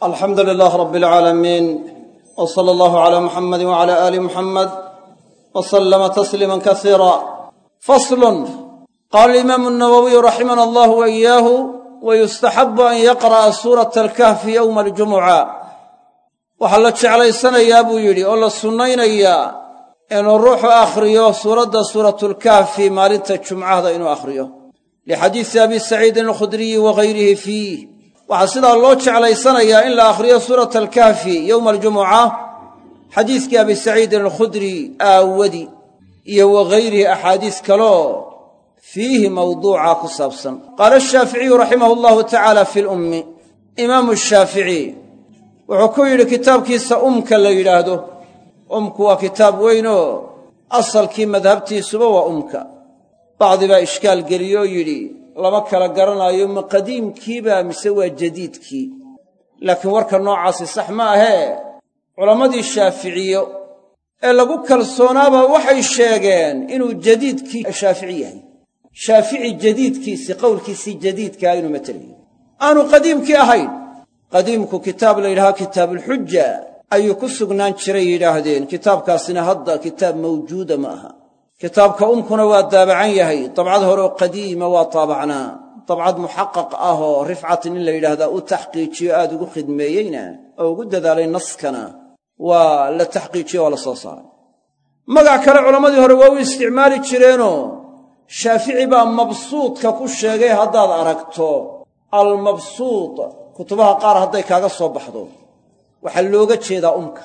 alxamdu lilaah rab alcaalamiin w sala allahu calaa muxamadi wacala aali muxamed wa sallama tasliima kasiira faslun qaala alimaamu nawowiyu raximana allahu wa iyaahu wa yustaxabu an yaqra'a suurata alkahfi yowma aljumuca waxaa la jeclaysanayaa buu yidhi oo la sunnaynayaa inuu ruuxu akhriyo suuradda suuratulkahfi maalinta jumcahda inuu akhriyo. Lixadiisi abi saciidin alkhudriyi wa gayrihi fiih waxaa sidaa loo jeclaysanayaa in la akhriyo suurata alkahfi yowma aljumuca xadiiskii abi saciidin alkhudri aawadi iyo wa gayrihi axaadiis kaloo fiihi mawduuca ku saabsan. Qaala ashaaficiyu raximahu allahu tacaala fi lummi imaamu shaafici wuxuu ku yidhi kitaabkiisa umka la yidhaahdo umku waa kitaab weynoo asalkii madhabtiisuba waa umka. Bacdi baa ishkaal geliyoo yidhi lama kala garanaayo ma qadiimkiiba mise waa jadiidkii? Laakiin warka noocaasi sax ma ahee. Culammadii shaaficiyo ee lagu kalsoonaaba waxay sheegeen inuu jadiidkii shaafici yahay. Shaafici jadiidkiisii qowlkiisii jadiidkaa inuu matelayo aanu qadiimkii ahayn. Qadiimku kitaab la yidhaha kitaabuulxuja ayuu ku sugnaan jiray yidhaahdeen kitaabkaasina hadda kitaab mawjuuda ma aha kitaabka umkuna waa daabacan yahay. Dabcad horeoo qadiima waa taabacnaa dabcad muxaqaq ah oo rifcatin in la yidhaahdaa u taxqiijiyo aad ugu khidmeeyeyna oo ugu dadaalay naskana waa la taxqiijiyo waa la soo saaray. Magac kale culammadii hore waa u isticmaali jireenoo shaafici baa mabsuudka ku sheegay haddaad aragto. Almabsuud kutubaha qaar hadday kaaga soo baxdo. Waxaa looga jeedaa umka.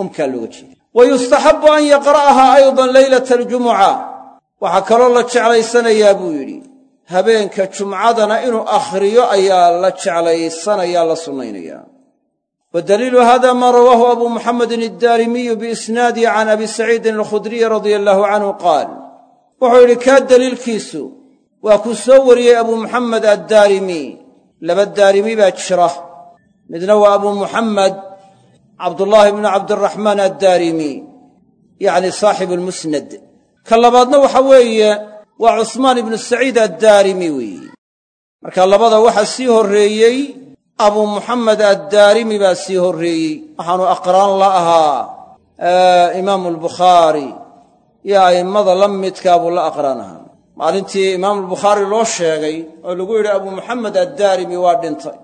Umkaa looga jeeda wa yustaxabbu an yaqra'ahaa aydan leylata aljumuca waxaa kaloo la jeclaysanayaa buu yidhi habeenka jumcadana inuu akhriyo ayaa la jeclaysanayaa la sunnaynayaa wa daliilu hada maa rawaahu abuu muxamedin addaarimiyu biisnaadihi can abi saciidin alkhudriyi radia allaahu canhu qaal wuxuu yidhi kaa daliilkiisu waa kuu soo wariyey abuu muxamed addaarimi laba daarimi baa jira midna waa abuu muxamed cabdullaahi bnu cabdiraxmaan addaarimi yacni saaxibu lmusnad ka labaadna waxa weeye waa cusmaan ibnu saciid addaarimi weeye marka labada waxaa sii horreeyey abuu muxamed addaarimi baa sii horreeyey. Waxaanu aqraan la ahaa imaamu albukhaari iyo a'immada la midkaa buu la aqraan ahaa. Maalintii imaamulbukhaari loo sheegay oo lagu yidhi abuu muxamed addaarimi waa dhintay.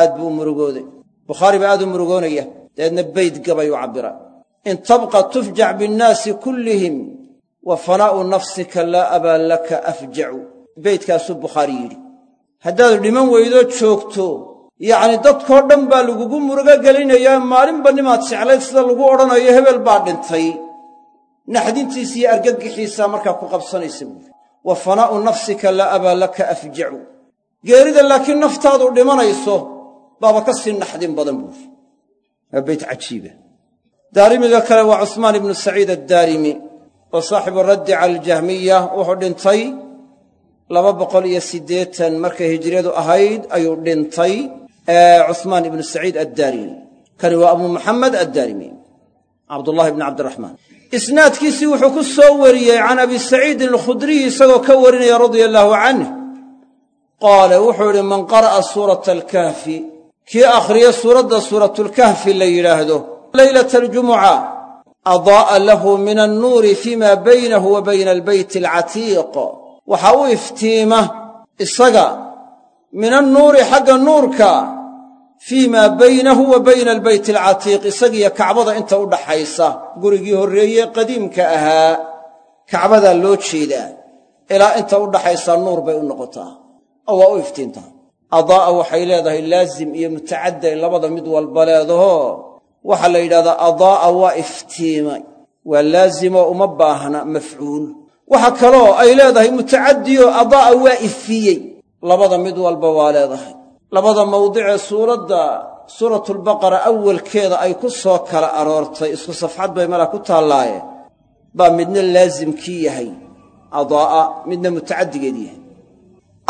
Aad buu u murugooday. Bukhaari baa aad u murugoonaya dabeedna bayd gabay u cabbira in tabqa tufjac binnaasi kullihim wa fanaa'u nafsika laa abaa laka afjacu beydkaasuu bukhaari yidhi haddaad dhiman weydoo joogto yacni dadkoo dhan baa lagugu murugo gelinayaa maalinba nimaad jeclayd sida lagu odhanayo hebel baa dhintay naxdintiisa iyo argagixiisaa markaa ku qabsanaysa buuri wa fanaa'u nafsika laa abaa laka afjacu geerida laakiin naftaadu dhimanayso baaba ka sii naxdin badan buuri waa beyt cajiiba daarimiga kale waa cusmaan ibnu saciid addaarimi oo saaxibu raddi cala aljahmiya wuxuu dhintay laba boqol iyo siddeetan markay hijriyadu ahayd ayuu dhintay cusmaan ibnu saciid addaarimi. Kani waa abuu muxamed addaarimi cabdullahi bni cabdiraxmaan. Isnaadkiisii wuxuu ku soo wariyey can abi saciidin alkhudriyi isagoo ka warinaya radia allaahu canh qaala wuxuu idhi man qara'a suurata alkahfi kii akhriya suuradda suuratulkahfi la yidhaahdo leylata aljumuca adaa'a lahu min annuuri fii maa baynahu wa bayna albeyti alcatiiq. Waxaa u iftiima isaga min annuuri xagga nuurka fii maa baynahu wa bayna albeyti alcatiiq. Isagiyo kacbada inta u dhaxaysa gurigii horreeye qadiimka ahaa kacbadaa loo jeedaa. Ilaa inta u dhaxaysaa nuur bay u noqotaa. Oo waa u iftiintaa adaa'a waxay leedahay laazim iyo mutacadday labada mid walba leedaho waxaa la yidhahdaa adaa'a waa iftiimay waa laazimoo uma baahna mafcuul. Waxa kaloo ay leedahay mutacaddiyo adaa'a waa ifiyey. Labada mid walba waa leedahay. Labada mawdicee suuradda suuratulbaqara awalkeeda ay ku soo kala aroortay isku safxad bay malaa ku taallaaye baa midna laasimkii yahay adaa'a midna mutacaddigeed yahay.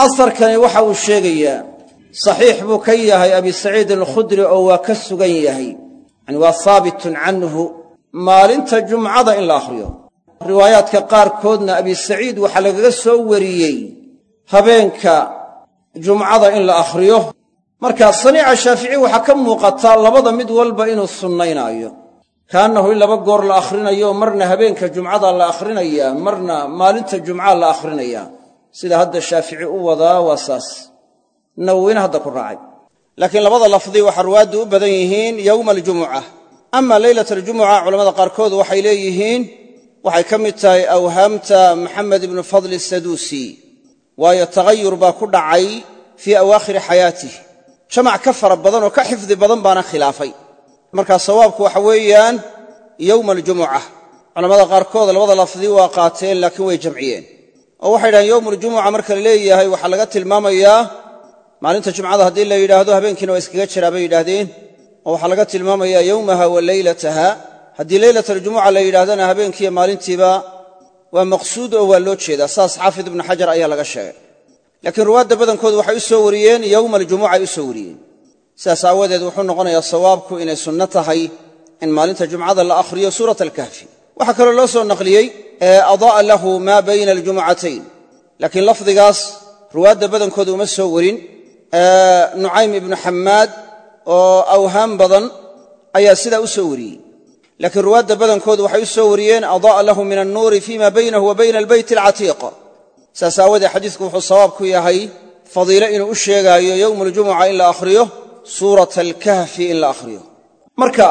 Asarkani waxa uu sheegayaa saxiix buu ka yahay abi saciidin alkhudri oo waa ka sugan yahay. Yacani waa haabitun canhu. Maalinta jumcada in la akhriyo. Riwaayaadka qaarkoodna abi saciid waxaa lagaga soo wariyey habeenka jumcada in la akhriyo. Marka saniica shaafici waxaa ka muuqata labada mid walba inuu sunnaynaayo. Kaannahu in laba goor la akhrinayo marna habeenka jumcada la akhrinayaa marna maalinta jumcaa la akhrinayaa sida hadda shaafici u wadaa waa saas nawowina hadda ku raacay. Laakiin labada lafdi waxaa ruwaaddu u badan yihiin yowma aljumuca ama leylat aljumuca culamada qaarkood waxay leeyihiin waxay ka mid tahay awhaamta maxamed ibnu fadli saduusi waayo tagayur baa ku dhacay fii awaakhiri xayaatih jamac ka fara badan oo ka xifdi badan baana khilaafay. Markaa sawaabku waxa weeyaan yowma aljumuca culamada qaarkood labada lafdi waa qaateen laakiin way jamciyeen. Oo waxay yidhahdeen yowmu aljumuca marka la leeyahay waxaa laga tilmaamayaa maalinta jumcada haddii la yidhaahdo habeenkiina waa iskaga jiraa bay yidhaahdeen. oo waxaa laga tilmaamayaa yowmaha wa leylataha haddii leylat aljumuca la yidhahdana habeenkiiyo maalintiiba waa maqsuud oo waa loo jeedaa. Saas xaafid ibnu xajar ayaa laga sheegay. Laakiin ruwaadda badankoodu waxay u soo wariyeen yowma aljumuca ay u soo wariyeen. Sidaas aawadeed wuxuu noqonayaa sawaabku inay sunno tahay in maalinta jumcada la akhriyo suurat alkahfi. Waxaa kaloo loo soo naqliyey adaa'a lahu maa bayna aljumucatayn laakiin lafdigaas ruwaadda badankooda uma soo warin nucaym ibnu xammaad oo awhaam badan ayaa sidaa u soo wariyey. Laakiin ruwaadda badankoodu waxay u soo wariyeen adaa'a lahu min annuuri fima baynahu wa bayna albayt alcatiiq. Saas aawadee xadiisku wuxuu sawaab ku yahay fadiile inuu u sheegaayo yowma aljumuca in la akhriyo suurata alkahfi in la akhriyo. Marka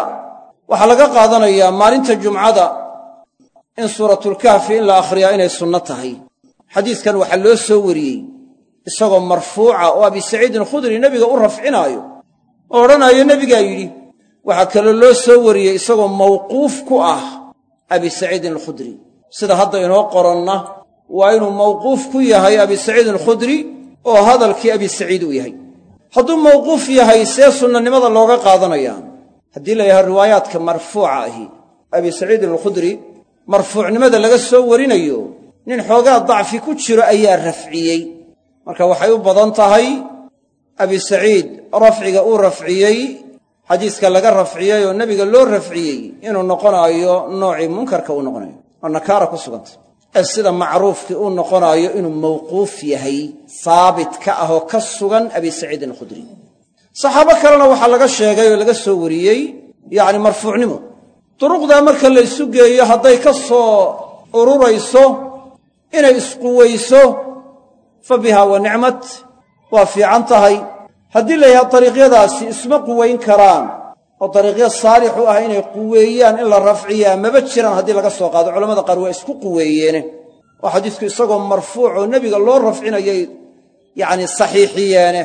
waxaa laga qaadanayaa maalinta jumcada in suuratulkahfi in la akhriyaa inay sunno tahay. Xadiiskan waxaa loo soo wariyey isagoo marfuuca oo abi saciidin khudri nebiga u rafcinaayo oo odhanaayo nebigaa yidhi waxaa kaloo loo soo wariyey isagoo mawquuf ku ah abi saciidin alkhudri. Sida hadda inoo qoronna waa inuu mawquuf ku yahay abi saciidin alkhudri oo hadalkii abi saciid uu yahay. Hadduu mawquuf yahay see sunnanimada looga qaadanayaa haddii la yidhaha riwaayaadka marfuuca ahi abi saciidin alkhudri marfuucnimada laga soo warinayo nin xoogaa dacfi ku jiro ayaa rafciyey marka waxay u badan tahay abi saciid rafciga uu rafciyey xadiiska laga rafciyey oo nebiga loo rafciyey inuu noqonaayo noocii munkarka uu noqonayo oo nakaara ku sugantay ee sida macruufkii uu noqonaayo inuu mawquuf yahay saabit ka ah oo ka sugan abi saciidin alkhudri. Saxaabo kalena waxaa laga sheegay oo laga soo wariyey yacni marfuucnimo. Duruqdaa marka la ysu geeyo hadday ka soo ururayso inay isquwayso fa bihaa wa nicmat waa fiican tahay. Haddii la yidhaha dariiqyadaasi isma quwayn karaan oo dariiqyo saalix u ah inay quweeyaan in la rafciyaa maba jiraan haddii laga soo qaado. Culamada qaar waa isku quweeyeene. Oo xadiisku isagoo marfuuc oo nebiga loo rafcinayay yacni saxiixiyeene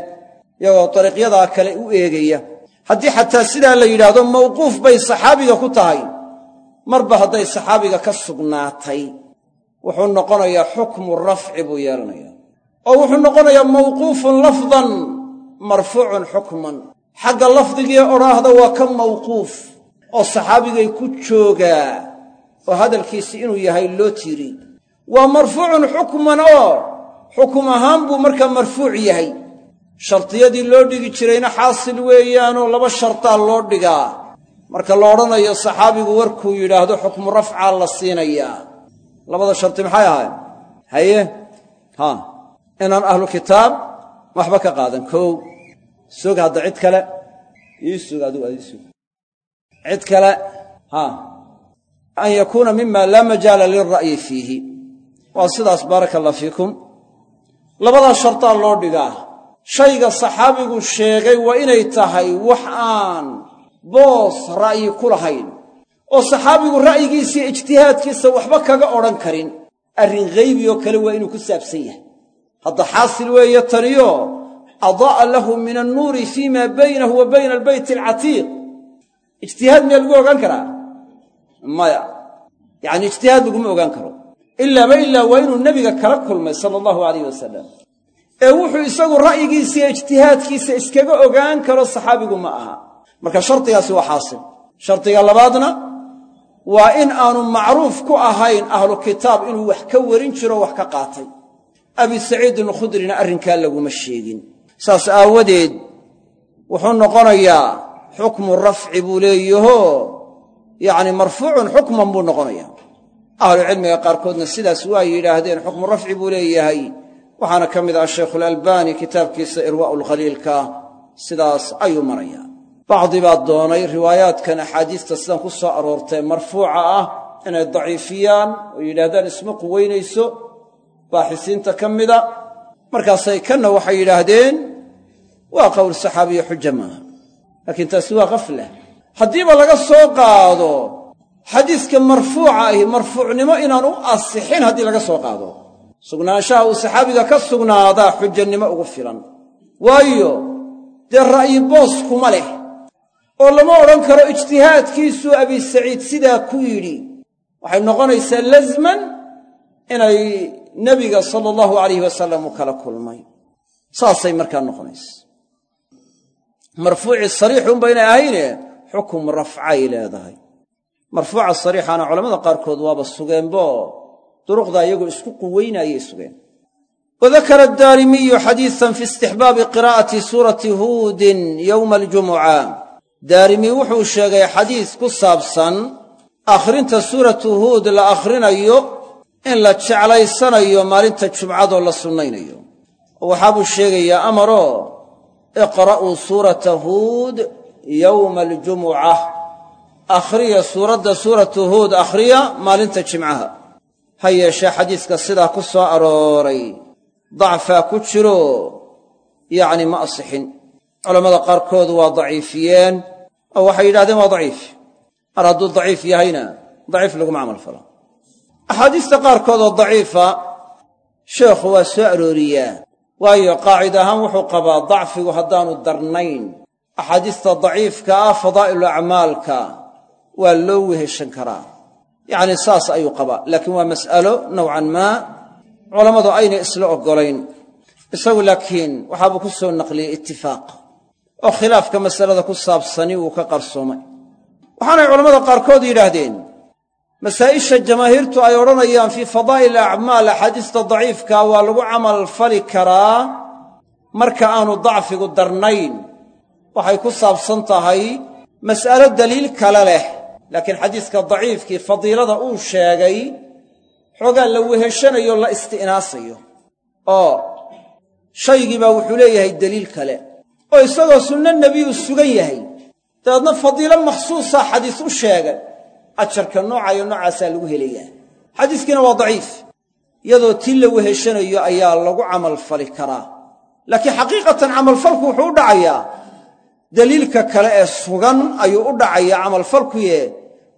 iyagoo dariiqyadaa kale u eegaya. Haddii xataa sidaa la yidhaahdo mawquuf bay saxaabiga ku tahay. Marba hadday saxaabiga ka sugnaatay wuxuu noqonayaa xukmu rafci buu yeelanayaa oo wuxuu noqonayaa mawquufun lafdan marfuucun xukman. Xagga lafdigii odhaahda waa ka mawquuf oo saxaabigay ku joogaa oo hadalkiisi inuu yahay loo tiiri waa marfuucun xukman oo xukum ahaan buu markaa marfuuc yahay. Shardiyadii loo dhigi jirayna xaasil weeyaanoo laba shartaa loo dhigaa. Marka la odhanayo saxaabigu warkuu yidhaahdo xukmu rafcaa la siinayaa. Labada sharti maxay ahayn haye? Ha inaan ahlu kitaab waxba ka qaadan. Kow sog hadda cid kale ii sug adigu ad ii sug cid kale ha an yakuuna mima laa majaala lilra'yi fiihi. Waa sidaas baaraka allah fiikum. Labadaa shartaa loo dhigaa. Shayga saxaabigu sheegay waa inay tahay wax aan boos ra'yi ku lahayn oo saxaabigu ra'yigiisiiyo ijtihaadkiisa waxba kaga odhan karin. Arrin haybi oo kale waa inuu ku saabsan yahay hadda xaasil weeye taniyo adaa'a lahu min annuuri fii maa baynahu wa bayna albayt alcatiiq. Ijtihaad miyaa lagu ogaan karaa? Maya. Yacni ijtihaad laguma ogaan karo. Ilaaba ilaa waa inuu nebiga kala kulmay sala allahu alayh wasalam ee wuxuu isagu ra'yigiisiiyo ijtihaadkiisa iskaga ogaan karo saxaabigu ma aha. Marka shardigaasi waa xaasil. Shardiga labaadna waa in aanu macruuf ku ahayn ahlu kitaab inuu wax ka warin jiro wax ka qaatay abi saciidin alkhudrina arrinkaa laguma sheegin. Saas aawadeed wuxuu noqonayaa xukmu rafci buu leeyaho yacni marfuucun xukman buu noqonayaa. Ahlucilmiga qaarkoodna sidaas waa yidhaahdeen xukmu rafci buu leeyahay. Waxaana ka mid ah shaykhulalbani kitaabkiisa irwaa'u lkhaliilka sidaas ayuu marayaa. Bacdi baa doonay riwaayaadkan axaadiista sidan ku soo aroortay marfuuca ah inay daciifiyaan oo yidhaahdaan isma quweynayso baaxisiinta ka mida. Markaasay kanna waxay yidhaahdeen waa qowl saxaabiyo xuja maaha laakiin taasi waa kafla haddiiba laga soo qaado xadiiska marfuuca ahi marfuucnimo inaan u asixin haddii laga soo qaado. Sugnaanshaha uu saxaabiga ka sugnaadaa xujannimo ugu filan. Waayo dee ra'yi boos kuma leh. Oo lama odhan karo ijtihaadkiisuu abi saciid sidaa ku yidhi. Waxay noqonaysaa lasman inay nebiga sala allahu alayh wasalam u kala kulmay. Saasay markaa noqonaysa marfuuci sariixuunba inay ahayne xukum rafcay leedahay. Marfuuca sariixaana culamada qaarkood waaba sugeenbo. Duruqdaa iyagoo isku quweynaayay sugeen. Wadakara addaarimiyu xadiisan fi istixbaabi qiraa'ati suurati huudin yowma aljumuca. Daarimi wuxuu sheegay xadiis ku saabsan akhrinta suuratu huud la akhrinayo in la jeclaysanayo maalinta jumcadoo la sunnaynayo. Oo waxaabuu sheegayaa amaroo iqra'uu suurata huud yowma aljumuca akhriya suuradda suuratu huud akhriya maalinta jimcaha ha yeeshee xadiiska sidaa ku soo arooray. Dacfaa ku jiro yacni ma asixin. Culammada qaarkood waa daciifiyeen oo waxay yidhahdeen waa daciif. Mar hadduu daciif yahayna daciif laguma camal falo axaadiista qaarkood oo daciifa sheekhu waa soo arooriyaa waayo qaacid ahaan wuxuu qabaa dacfigu haddaanu darnayn. Axaadiista daciifka ah fadaa'ilu acmaalka waa loo weheshan karaa. Yacni saas ayuu qabaa laakiin waa mas'alo nowcan maa culammadu aynay isla oggolayn. Isagu laakiin waxaabuu ku soo naqliyey itifaaq oo khilaafka masalada ku saabsani wuu ka qarsoomay. Waxaanay culammada qaarkood yidhaahdeen masaa'isha jamaahiirtu ay odhanayaan fii fadaa'il acmaal axaadiista daciifka waa lagu camal fali karaa marka aanu dacfigu darnayn. Waxay ku saabsan tahay mas'alo daliil kale leh laakiin xadiiska daciifkii fadiilada uu sheegay xoogaa la weheshanayo la isti'naasayo. Oo shaygii baa wuxuu leeyahay deliil kale. Oo isagoo sunno nebiyuu sugan yahay dabeedna fadiilo makhsuusaa xadiis u sheegay ajarka noocayo noocaasaa lagu helayaa. Xadiiskiina waa daciif iyadoo tii la weheshanayo ayaa lagu camalfali karaa. Laakiin xaqiiqatan camalfalku wuxuu u dhacayaa. Deliilka kale ee sugan ayuu u dhacayaa camalfalkuye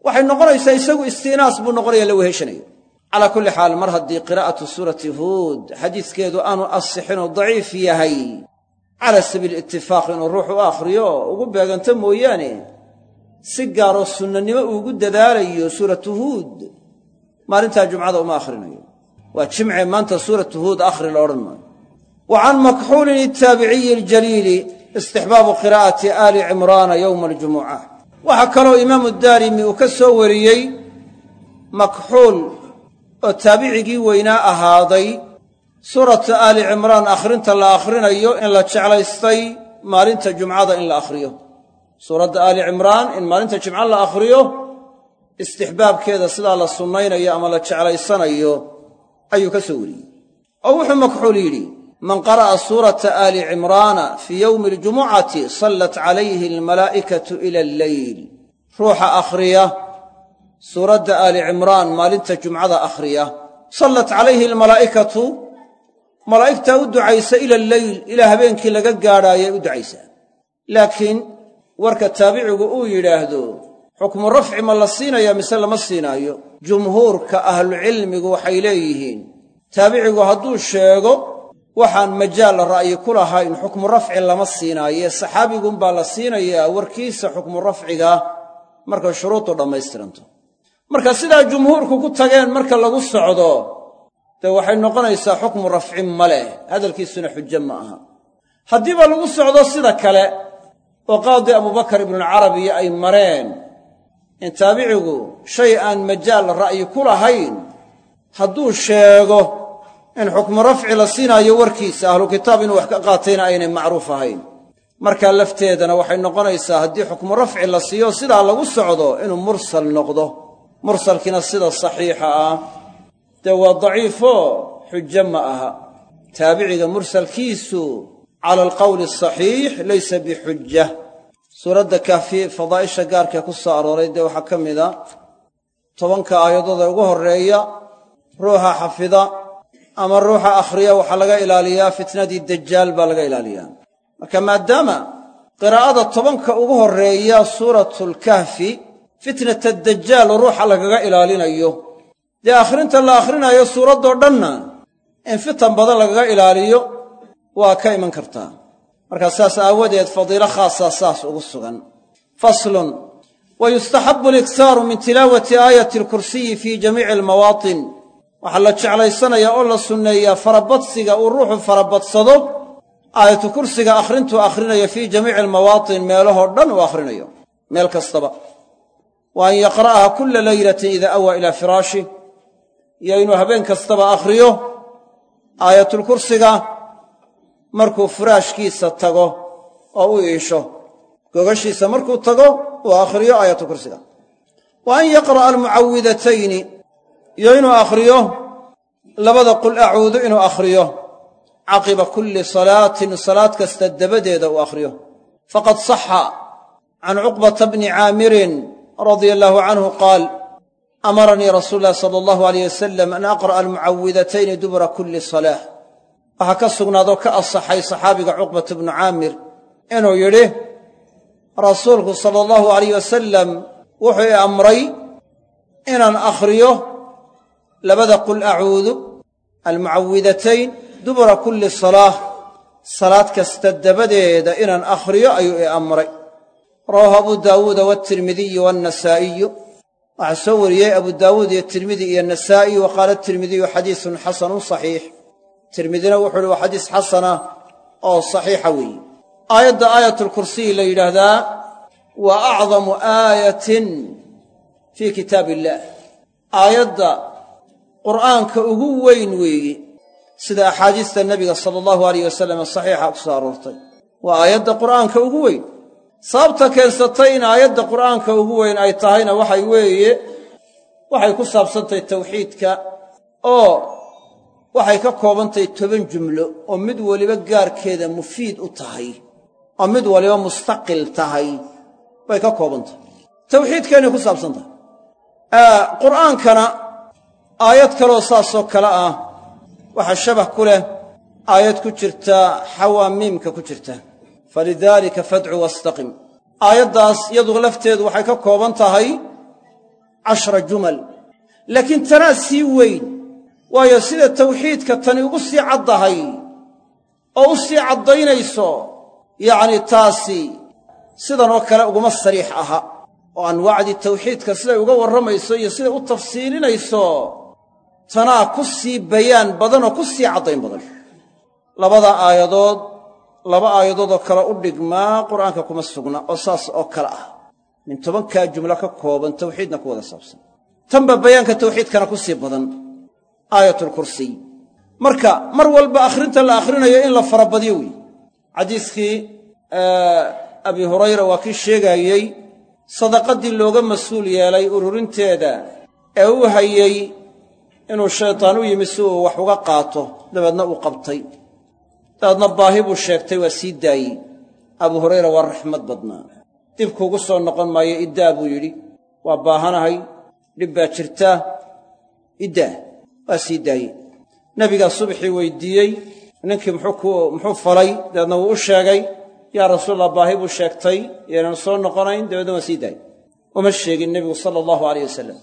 waxay noqonaysaa isagu isti'naas buu noqonaya la weheshanayo calaa kulli xaal mar haddii qiraa'atu suurati huud xadiiskeedu aanu asixinoo daciif yahay. Cala sabiili itifaaq inuu ruux u akhriyo ugu beeganto mooyaane si gaaroo sunnanimo uugu dadaalayo suuratu huud maalintaa jumcada uma akhrinayo. Waa jimce maanta suuratu huud akhri la odhan maayo. Wa can makxuulin ittaabiciyi aljaliili istixbaabu qiraa'ati aali cimraana yowma aljumuca waxaa kaloo imaamu daarimi uu ka soo wariyey makxuul oo taabicigii weynaa ahaaday suurata aali cimraan akhrinta la akhrinayo in la jeclaystay maalinta jumcada in la akhriyo suuradda aali cimraan in maalinta jimca la akhriyo istixbaabkeeda sidaa la sunnaynayo ama la jeclaysanayo ayuu ka soo wariyey. Oo wuxuu makxuul yidhi man qara'a suurata aali cimraana fii yowmi aljumucati sallat calayhi almalaa'ikatu ila alleyl ruuxa akhriya suuradda aali cimraan maalinta jumcada akhriya sallat calayhi almalaa'ikatu malaa'igtaa u ducaysa ila alleyl ilaa habeenkii laga gaadhaayay u ducaysaa laakiin warka taabicigu uu yidhaahdo xukmu rafci ma la siinaya mise lama siinaayo? Jumhuurka ahlucilmigu waxay leeyihiin taabicigu hadduu sheego waxaan majaal ra'yi ku lahayn xukmu rafci lama siinaaye saxaabigunbaa la siinayaa warkiisa xukmu rafciga. Markay shuruudu dhammaystiranto. Marka sidaa jumhuurku ku tageen marka lagu socdo dee waxay noqonaysaa xukmu rafci ma leh. Hadalkiisuna xujo ma aha. Haddiiba lagu socdo sida kale oo qaadi abubakar ibnualcarabiyo ay mareen in taabicigu shay aan majaal ra'yi ku lahayn hadduu sheego in xukmu rafci la siinaayo warkiisa ahlu kitaab inuu wax ka qaatayna aynay macruuf ahayn. Markaa lafteedana waxay noqonaysaa haddii xukmu rafci la siiyo sidaa lagu socdo inuu mursal noqdo. Mursalkiina sida saxiixa ah. Dee waa daciifo? Xujo ma aha. Taabiciga mursalkiisu cala alqowli asaxiix laysa bixujja suuradda kahfi fadaa'isha gaarkee ku soo arooray dee waxaa ka mid a. Tobanka aayadood ee ugu horreeya ruuxa xafida ama ruuxa akhriya waxaa laga ilaaliyaa fitnadii dajaal baa laga ilaaliyaa. Marka maadaama qiraa'ada tobanka ugu horreeya suuratlkahfi fitnata dajaal ruuxa lagaga ilaalinayo. Dee akhrinta la akhrinayo suuraddoo dhanna in fitan badan lagaga ilaaliyo waa ka iman kartaa markaa saas aawadeed fadiilo khaasaa saas ugu sugan. Faslun wa yustaxabu aliktaaru min tilaawati aayati alkursiyi fii jamiici almawaatin. Waxaa la jeclaysanayaa oo la sunneeyaa farabadsiga uu ruuxu farabadsado aayatu kursiga akhrintuu akhrinayo fii jamiici almawaatin meelahoo dhan uu akhrinayo meel kastaba. Wa an yaqra'aha kulla leylatin idaa awaa ilaa firaashih iyo inuu habeen kastaba akhriyo aayatulkursiga markuu furaashkiisa tago oo u iisho gogashiisa markuu tago uu akhriyo aayatulkursiga wa an yaqra'a almucawidatayni iyo inuu akhriyo labada qul acuudu inuu akhriyo. Caqiba kulli salaatin salaad kasta dabadeeda uu akhriyo. Faqad saxa can cuqbata bni caamirin radia allaahu canhu qaal amaranii rasuulu ulahi sala allahu alayh wasalam an aqra'a almucawidatayni dubura kulli salaah waxaa ka sugnaadoo ka asaxay saxaabiga cuqbata bnu caamir inuu yidhi rasuulku sala allahu alayh wasalam wuxuu i amray inaan akhriyo labada qul acuudu almucawidatayn dubura kulli salaah salaad kasta dabadeeda inaan akhriyo ayuu i amray. Rawaahu abu daawuuda waatirmidiyu waannasaa'iyu waxaa soo wariyey abu daawuud iyo tirmidi iyo nasaa'i wa qaala tirmidiyu xadiisun xasanun saxiix tirmidina wuxuu uhi waa xadiis xasana oo saxiixa weeye. Aayadda aayatulkursiyi la yidhaahdaa waa acdamu aayatin fii kitaab illaah aayadda qur'aanka ugu weyn weeye sida axaadiista nebiga sala allahu alayh wasalam saxiixa ku soo aroortay waa aayadda qur'aanka ugu weyn. Sababta keensatay in aayadda qur'aanka ugu weyn ay tahayna waxay weeye waxay ku saabsantahay tawxiidka oo waxay ka koobantahay toban jumlo oo mid weliba gaarkeeda mufiid u tahay oo mid waliba mustaqil tahay bay ka koobantahay tawxiidkeennay ku saabsan tahay. Qur'aankana aayad kaloo saasoo kale ah. Waxaa shabah ku leh aayad ku jirta xawaamiimka ku jirta. Falidaalika fadcu wastaqim. Aayaddaas iyadu lafteedu waxay ka kooban tahay cashra jumal. Laakiin tanaa sii weyn waayo sida tawxiidka tani ugu sii caddahay oo u sii caddaynayso yacnii taasi sidanoo kale uguma sariix aha. Oo anwaacdii tawxiidka siday uga warramayso iyo siday u tafsiilinayso tanaa ku sii bayaan badan oo ku sii caddayn badan. Labada aayadood laba aayadoodoo kale u dhigmaa qur'aanka kuma sugna oo saas oo kale ah. Min tobankaa jumlo ka kooban tawxiidna ku wada saabsan. Tanba bayaanka tawxiidkana ku sii badan aayatulkursiy marka mar walba akhrinta la akhrinayo in la farabadyo weeye xadiiskii abi hurayra waa kii sheegaayey sadaqaddii looga mas'uul yeelay ururinteeda ee u hayey inuu shaytaan u yimi si uu wax uga qaato dabeedna uu qabtay. Dabeedna baahi buu sheegtay waa sii daayey. Abu hurayra waa raxmad badnaa. Dib kuugu soo noqon maayo iddaa buu yidhi. Waa baahanahay dhib jirtaa iddaa waa sii daayey nebigaa subaxii weydiiyey ninkii muxuu falay dabeedna wuu u sheegay yaa rasuulallah baahi buu sheegtay yaynan soo noqonayn dabeedna waa sii daayey uma sheegin nebigu sala allahu alayh wasalam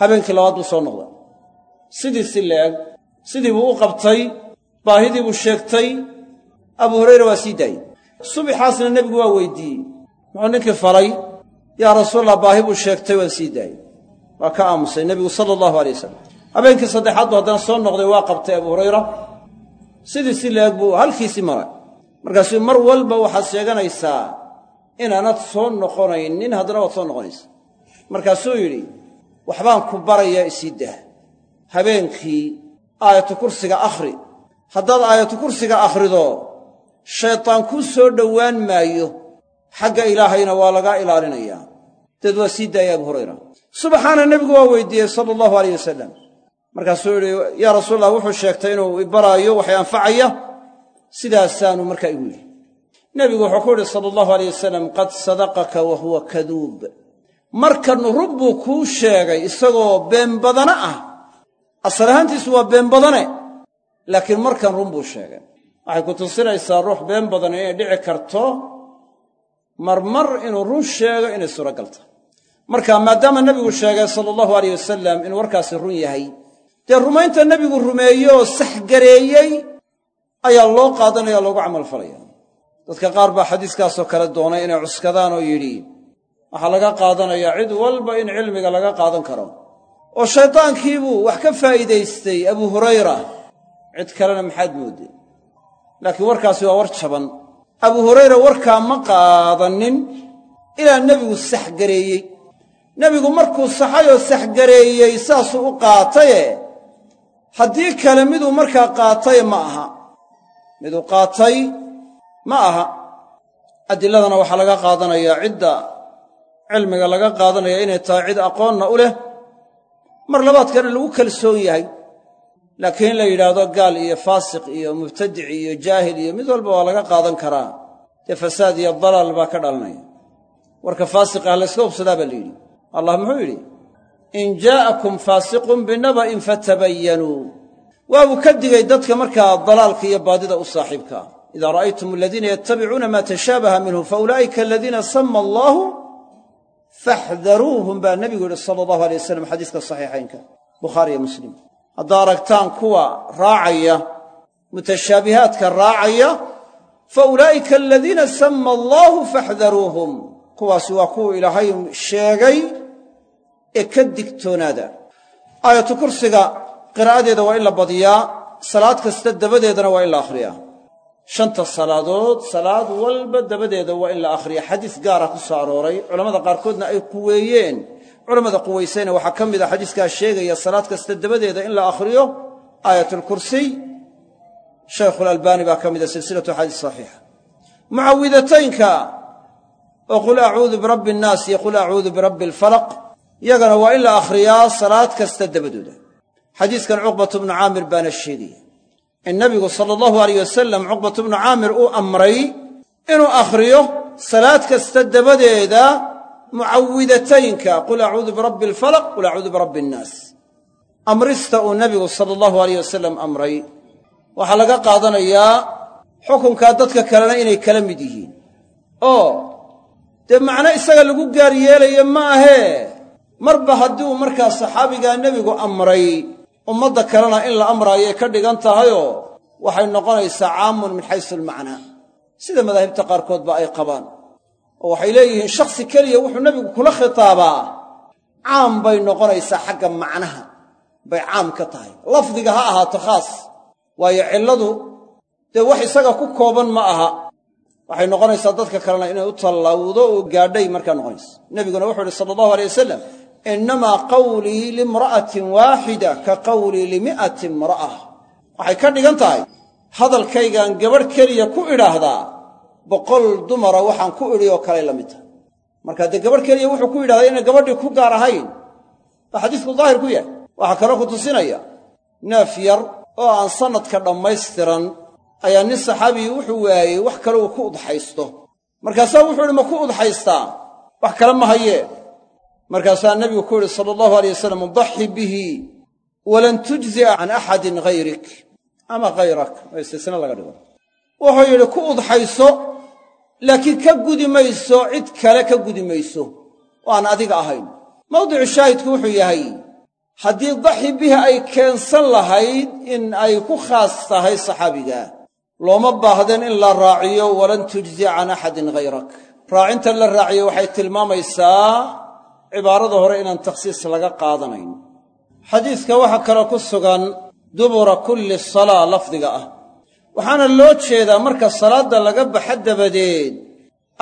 habeenkii labaad buu soo noqday. Sidii si leeg sidii buu u qabtay baahidii buu sheegtay abu hurayra waa sii daayey subaxaasna nebigu waa weydiiyey. Muxuu ninkii falay yaa rasuulallah baahi buu sheegtay waan sii daayey waa ka aamusay nebigu sala allahu alay wasalam habeenkii saddexaad buu haddana soo noqday waa qabtay abu hurayra. Sidii si leeg buu halkiisii maray markaasuu mar walba waxaad sheeganaysaa inaanad soo noqonaynin haddana waad soo noqonaysa markaasuu yidhi waxbaan ku barayaa isii dah habeenkii aayatu kursiga akhri haddaad aayatu kursiga akhrido shaydaan kuu soo dhowaan maayo. Xagga ilaahayna waa lagaa ilaalinayaa. Daed waa sii daayay abu hurayra. Subaxaana nebigu waa weydiiyey sala allahu alayh wasalam markaasuu yidhi yaa rasuulallah wuxuu sheegtay inuu ibaraayo waxay anfacaya sidaasaanu markaa igu yidhi. Nebigu wuxuu ku yidhi sala allahu aleyh wasalam qad sadaqaka wa huwa kaduub markanu run buu kuu sheegay isagoo been badane ah. Asal ahaantiisu waa been badane laakiin markan run buu sheegay. Waxay ku tusinaysaa ruux been badan inay dhici karto marmar inuu run sheego inay suuragal tahay. Marka maadaama nebigu sheegay sala allahu aleyh wasalam inuu warkaasi run yahay dee rumaynta nebigu rumeeye oo saxgareeyey ayaa loo qaadanaya loogu camalfalaya dadka qaar baa xadiiskaasoo kale doonay inay cuskadaan oo yidhi waxaa laga qaadanayaa cid walba in cilmiga laga qaadan karo. Oo shaydaankiibuu wax ka faa'iidaystay abu hurayra. Cid kalena maxaad moodeen laakiin warkaasi waa war jaban. Abu hurayra warkaa ma qaadanin ilaa nebigu saxgareeyey nebigu markuu saxay oo saxgareeyey saasuu u qaataye haddii kale miduu markaa qaataye ma aha. Miduu qaatay ma aha. Adiladana waxaa laga qaadanayaa cidda cilmiga laga qaadanaya inay tahay cid aqoonna u leh. Mar labaadkana lagu kalsoon yahay. Laakiin in la yidhaahdo gaal iyo faasiq iyo mubtadic iyo jaahil iyo mid walba waa laga qaadan karaa. Dee fasaad iyo dalaal baa ka dhalanaya. Warka faasiqa ha layska hubsadaa baa la yidhi. Allah muxuu yidhi in jaa'akum faasiqun binaba'in fatabayanuu waabuu ka digay dadka markaa dalaalka iyo baadida u saaxiibkaa idaa ra'aytum aladiina yattabicuuna maa tashaabaha minhu faulaa'ika aladiina sama allaahu faxdaruuhum baa nebigu yidhi sala allahu alay wasalam xadiiska saxiixaynka bukhaariyo muslim. Haddaa aragtaan kuwa raacaya mutashaabihaadka raacaya fa ulaa'ika aladiina sama allaahu faxdaruuhum. Kuwaasi waa kuwa ilaahay sheegay ee ka digtoonaada. Aayatu kursiga qiraa'adeeda waa in la badiyaa salaad kasta dabadeedana waa in la akhriyaa. Shanta salaadood salaad walba dabadeeda waa in la akhriya xadiis gaara ku soo arooray. Culammada qaarkoodna ay quweeyeen culammada quwaysayna waxaa ka mid a xadiiskaa sheegaya salaad kasta dabadeeda in la akhriyo. Aayatulkursiy shaykhulalbaani baa ka mida silsilatu axaadiis saxiixa. Mucawidataynka oo qul acuudu birabbi innaas iyo qul acuudu birabbi alfalaq yagana waa in la akhriyaa salaad kasta dabadooda. Xadiiskan cuqbatu bnu caamir baana sheegaya. In nabigu sala allahu alayh wasalam cuqbatu bnu caamir uu amray inuu akhriyo salaad kasta dabadeeda mucawidataynka qul acuudu birabbi alfalaq qul acuudu birabbi innaas amrista uu nabigu sala allahu alayh wasalam amray waxaa laga qaadanayaa xukunkaa dadka kalena inay kala mid yihiin. Oo dee macno isaga lagu gaar yeelayo ma ahee marba haddii uu markaa saxaabigaa nebigu amray ummadda kalena in la amraayay ka dhigan tahayoo waxay noqonaysaa caamun min xaysu almacnaa sida madaahibta qaarkoodba ay qabaan oo waxay leeyihiin shakhsi keliya wuxuu nebigu kula khitaabaa. Caam bay noqonaysaa xagga macnaha bay caam ka tahay. Lafdiga ha ahaato khaas waayo cilladu dee wax isaga ku kooban ma aha. Waxay noqonaysaa dadka kalena inay u tallawdo oo gaadhay markaa noqonaysa. Nebiguna wuxuu uhi sala allahu alay wasalam innamaa qawlii limra'atin waaxida ka qawlii limi'ati imra'a waxay ka dhigan tahay hadalkaygaan gabadh keliya ku idhaahdaa boqol dumara waxaan ku idhi oo kaley la mid tahay marka dee gabadh keliya wuxuu ku yidhahdaa inay gabadhii ku gaar ahayn baa xadiisku daahir ku yahay waxaa kaloo ku tusinaya neef yar oo aan sannadka dhammaystiran ayaa nin saxaabii wuxuu waayey wax kale uu ku udxaysto markaasaa wuxuu idhi ma ku udxaystaa wax kale ma hayee markaasaa nebigu ku yidhi sala allahu alay wasalam daxi bihi walan tujzi'a can axadin hayrik ama hayrak oo istisna laga dhigo. Wuxuu yidhi ku udxayso laakiin ka gudi mayso cid kale ka gudi mayso. Oo aan adiga ahayn. Mawdicu shaahidku wuxuu yahay haddii daxi bihi ay keensan lahayd in ay ku khaas tahay saxaabiga looma baahdeen in la raaciyo walan tujzi'a can axadin hayrak raacinta la raaciyo waxay tilmaamaysaa cibaarada hore inaan takhsiis laga qaadanayn. Xadiiska waxaa kaloo ku sugan dubura kulli salaa lafdiga ah. Waxaana loo jeedaa marka salaadda laga baxa dabadeed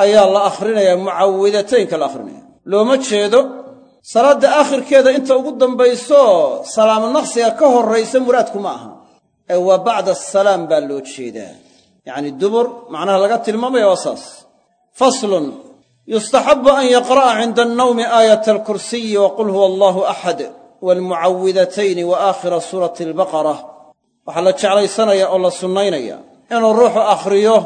ayaa la akhrinayaa mucawidataynka la akhrinaya. Looma jeedo salaadda aakhirkeeda inta ugu dambayso salaamo naqsiga ka horraysa muraadku ma aha. Ee waa bacda asalaam baa loo jeedaa. Yacni dubur macnaha laga tilmaamaya waa saas. Faslun yustaxabu an yaqra'a cinda annawmi aayata alkursiyi wa qul huwa allaahu axad waalmucawidatayni wa aakhira suurati albaqara waxaa la jeclaysanaya oo la sunnaynaya inuu ruuxu akhriyo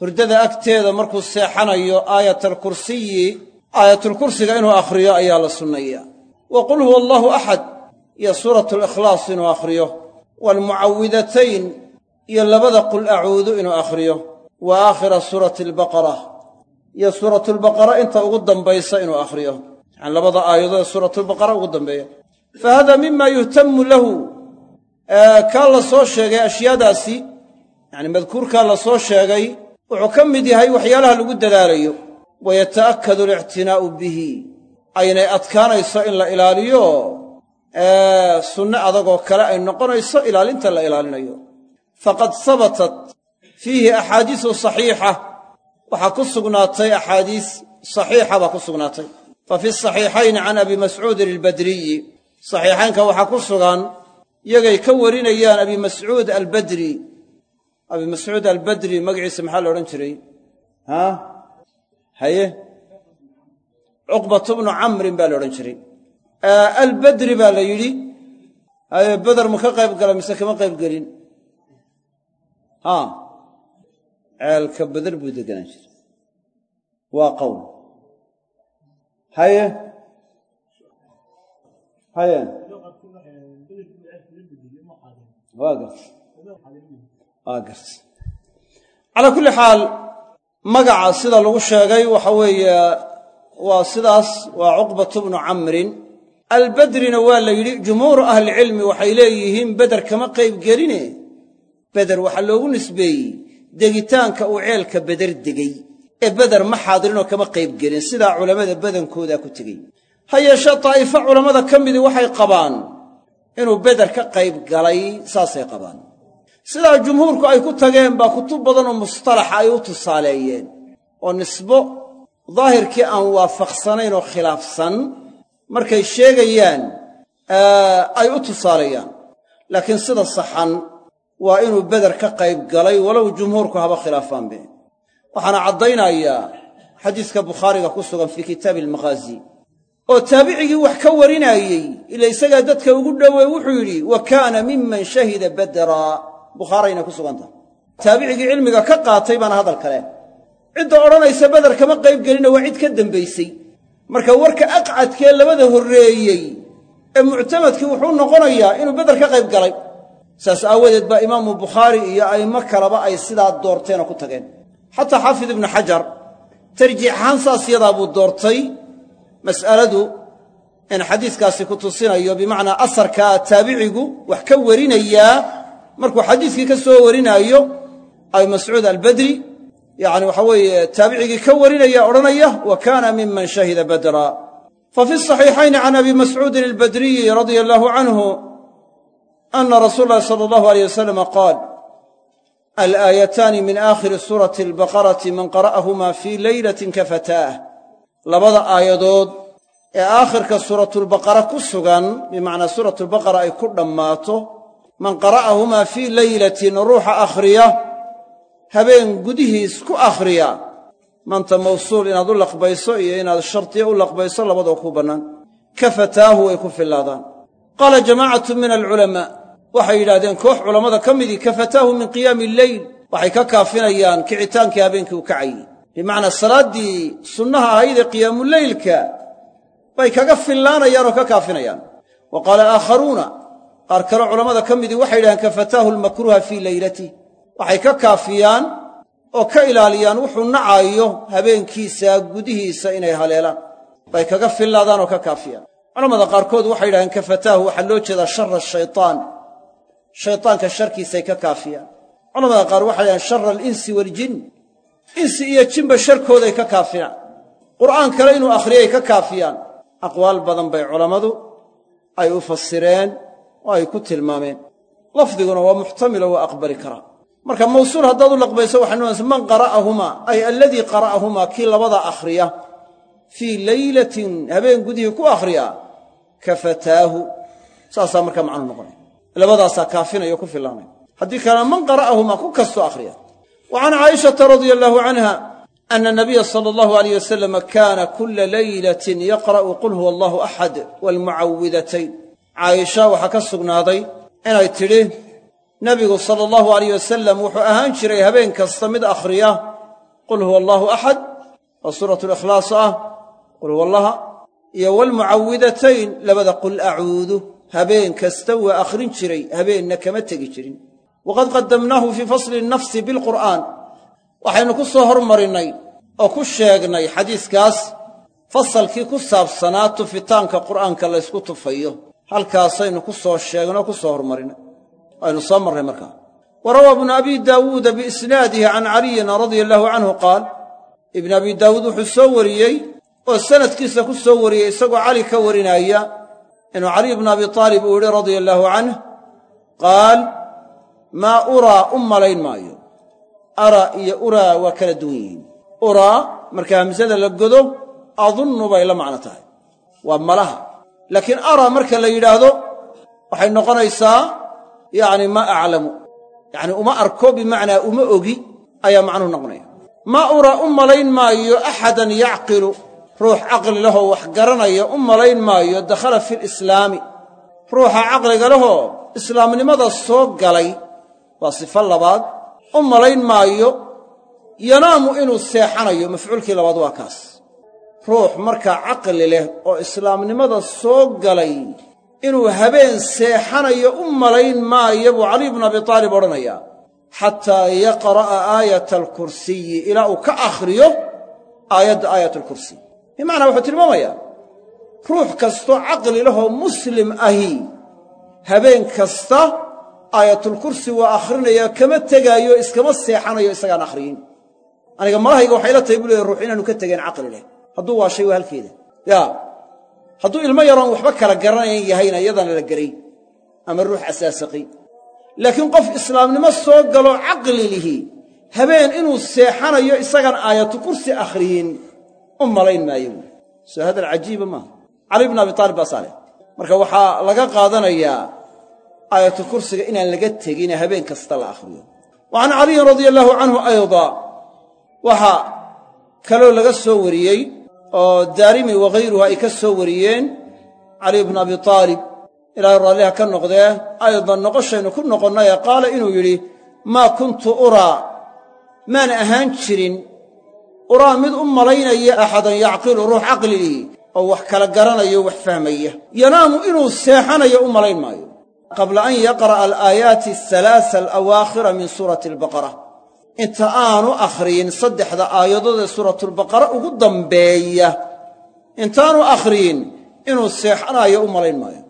hurdada agteeda markuu seexanayo aayatalkursiyi aayatulkursiga inuu akhriyo ayaa la sunneeyaa wa qul huwa allaahu axad iyo suuratu likhlaas inuu akhriyo waalmucawidatayn iyo labada qul acuudu inuu akhriyo wa aakhira suurati albaqara iyo suuratulbaqara inta ugu dambaysa inuu akhriyo. Yacani labada aayadood ee suuratulbaqara ugu dambeeya. Fa hada mima yuhtamu lahu kaa la soo sheegay ashyaadaasi yacni madkuurkaa la soo sheegay wuxuu ka mid yahay waxyaalaha lagu dadaalayo. Wa yata'akkadu alictinaa'u bihi aynay adkaanayso in la ilaaliyo sunne adagoo kale ay noqonayso ilaalinta la ilaalinayo. Faqad sabatat fiihi axaadiisu saxiixa waxaa ku sugnaatay axaadiis saxiixa baa ku sugnaatay. Fa fi saxiixayni can abi mascuudin albadriyi. Saxiixaynka waxaa ku sugan yagay ka warinayaan abi mascuud albadri. Abi mascuud albadri magaciisa maxaa la odhan jiray? Haa haye? Cuqbatu bnu camrin baa la odhan jiray. Albadri baa la yidhi haye beder ma ka qayb gala mise kama qayb gelin ceelka beder buu deganaan jiray. Waa qowl. Haye? Haye? Waa garta waa garta calaa kulli xaal magaca sida lagu sheegay waxa weeye waa sidaas waa cuqbatu bnu camrin. Albedrina waa la yidhi jumhuuru ahlicilmi waxay leeyihiin beder kama qayb geline. Beder waxaa loogu nisbeeyey degitaanka uu ceelka beder degey ee beder ma xaadirinoo kama qayb gelin sidaa culammada badankoodaa ku tegey. Ha yeeshee daa'ifo culammada ka midii waxay qabaan inuu beder ka qayb galay saasay qabaan. Sidaa jumhuurku ay ku tageen baa kutub badanoo mustalaxa ay u tusaaleeyeen oo nisbo daahirkii aan waafaqsanayn oo khilaafsan markay sheegayaan ay u tusaaleeyaan laakiin sida saxan waa inuu beder ka qayb galay walow jumhuurku haba khilaafaanbe waxaana caddaynayaa xadiiska bukhaariga ku sugan fii kitaabi almakhaazi oo taabicigii wax ka warinaayey ila isagaa dadka ugu dhowe wuxuu yidhi wa kaana miman shahida badra bukhaarayna ku sugan tahay taabicigii cilmiga ka qaatay baana hadal kale. Cidda odhanaysa beder kama qayb gelina waa cid ka dembaysay marka warka aqcadkee labada horreeyey ee muctamadkii wuxuu noqonayaa inuu beder ka qayb galay saas aawadeed baa imaamu bukhaari iyo a'immo kaleba ay sidaa doorteenoo ku tageen. Xataa xaafid ibnu xajar tarjiix ahaan saas yadaa buu doortay mas'aladu in xadiiskaasi ku tusinayo bimacnaa asarkaa taabicigu wax ka warinayaa markuu xadiiskii ka soo warinaayo abi mascuud albadri yacni waxa weeye taabicigii ka warinaya odhanaya wa kaana miman shahida badra. Fa fi saxiixayni can abi mascuudin albadriyi radia allaahu canhu ana rasuula llahi sala allahu aleyh wasalama qaal alaayataani min aakhiri suurati albaqarati man qara'ahuma fii leylatin kafataah labada aayadood ee aakhirka suuratulbaqara ku sugan bimacnaa suuratulbaqara ay ku dhammaato man qara'ahumaa fii leylatin ruuxa akhriya habeen gudihiis ku akhriya manta mawsuul inaad u laqbayso iyo inaad shardiya u laqbayso labadoo ku bannaan kafataahu way ku fillaadaan qaala jamaacatu min alculamaa waxay yidhahdeen koox culammada ka midii kafataahu min qiyaami alleyl waxay ka kaafinayaan kicitaankii habeenkii u kacayey. Bimacnaa salaaddii sunnaha ahayd ee qiyaamuleylka bay kaga fillaanayaan oo ka kaafinayaan. Wa qaala aakharuuna qaar kale culammada ka midii waxay yidhahdeen kafataahu almakruuha fii leylatih waxay ka kaafiyaan oo ka ilaaliyaan wuxuu nacaayo habeenkiisa gudihiisa inay haleelaan. Bay kaga fillaadaan oo ka kaafiyaan. Culammada qaarkood waxay yidhahdeen kafataahu waxaa loo jeedaa shara shaytaan shaytaanka sharkiisay ka kaafiyaan. Culamada qaar waxay yidhahdeen shara alinsi waaljin insi iyo jinba sharkooday ka kaafiyaan. Qur'aan kale inuu akhriyay ka kaafiyaan. Aqwaal badan bay culammadu ay u fasireen oo ay ku tilmaameen. Lafdiguna waa muxtamilo waa aqbali karaa marka mawsuul haddaad u laqbayso waxay noonaysa man qara'ahumaa ay aladii qara'ahumaa kii labada akhriya. Fii leylatin habeen gudihii ku akhriya kafataahu saasaa markaa macnuu noqonaya labadaasaa kaafinaya o ku fillaanaya haddii kalena man qara'ahumaa ku kastoo akhriya. Wa can caa'ishata radia allaahu canha ana nabiya sala allahu alayh wasalam kaana kula leylatin yaqra'u qul huwa allahu axad waalmucawidatayn caaisha waxaa ka sugnaaday inay tidhi nebigu sala allahu alayh wasalam wuxuu ahaan jiray habeen kasta mid akhriya qul huwa allaahu axad oo suuratu likhlaas ah qul huwa allaha habeen kasta waa akhrin jiray habeenna kama tegi jirin. Waqad qaddamnaahu fii fasli nafsi bilqur'aan. Waxaynu ku soo hormarinnay oo ku sheegnay xadiiskaas fasalkii ku saabsanaa tufitaanka qur'aanka laysku tufayo. Halkaasaynu ku soo sheegnay oo ku soo hormarinay. Aynu soo marray markaa wa rawaa ibnu abi daawuuda biisnaadihi can caliyin radia allaahu canhu qaal ibnu abi daawuud wuxuu soo wariyey oo sanadkiisa ku soo wariyey isagoo cali ka warinaaya inuu caliy bnu abi taalib uu yidhi radia allaahu canh qaal maa uraa u malayn maayo ara iyo uraa waa kala duwan yihiin uraa marka hamsada la godo adunnu bay la macno tahay waa malaha laakiin araa marka la yidhaahdo waxay noqonaysaa yacni ma aclamu yacni uma arko bimacnaa uma ogi ayaa macnuhu noqonaya maa uraa u malayn maayo axadan yacqilu ruux caqli lahoo wax garanaya u malayn maayo dakhala fi lislaami ruuxa caqliga lahoo islaamnimada soo galay. Waa sifo labaad. U malayn maayo yanaamu inuu seexanayo mafcuulkii labaad waa kaas. Ruux markaa caqli leh oo islaamnimada soo galay inuu habeen seexanayo u malayn maayo buu caliy bnu abi taalib odhanayaa. Xataa yaqra'a aayata alkursiyi ilaa uu ka akhriyo aayadda aayat alkursiy bimacnaa wuxuu tilmaamayaa ruux kastoo caqli lahoo muslim ahi. Habeen kasta aayatulkursi waa akhrinayaa kama tegaayo iskama seexanayo isagaan akhriyin. Aniga malahayga waxay la tahay buu leeyahy ruux inaanu ka tegeen caqli leh. Hadduu waa shay waa halkeeda. Yaa hadduu ilmo yaroon waxba kala garanayan yahayna iyadana la geray ama ruux asaasaqi. Laakiin qof islaamnimo soo galoo caqli lihi. Habeen inuu seexanayo isagaan aayatu kursi akhriyin u malayn maayo buui soo hadal cajiiba maaha cali bnu abi taalib baa saaleh marka waxaa laga qaadanayaa aayatu kursiga inaan laga tegine habeen kasta la akhriyo. Wa can caliyin radia allaahu canhu ayda waxaa kaloo laga soo wariyey oo daarimi waghayruhu ay ka soo wariyeen caliy bnu abi taalib. Ilaahay raalliha ka noqdee aydan noqoshaynu ku noqonnaye qaala inuu yidhi maa kuntu uraa maan ahaan jirin uraa mid u malaynaya axadan yacqilu ruux caqligii oo wax kala garanayo wax fahmaya yanaamu inuu seexanayo u malayn maayo. Qabla an yaqra'a alaayaati alalaasa alawaakhira min suurati albaqara inta aanu akhriyin saddexda aayadood ee suuratulbaqara ugu dambeeya. Intaanu akhriyin inuu seexanaayo u malayn maayo.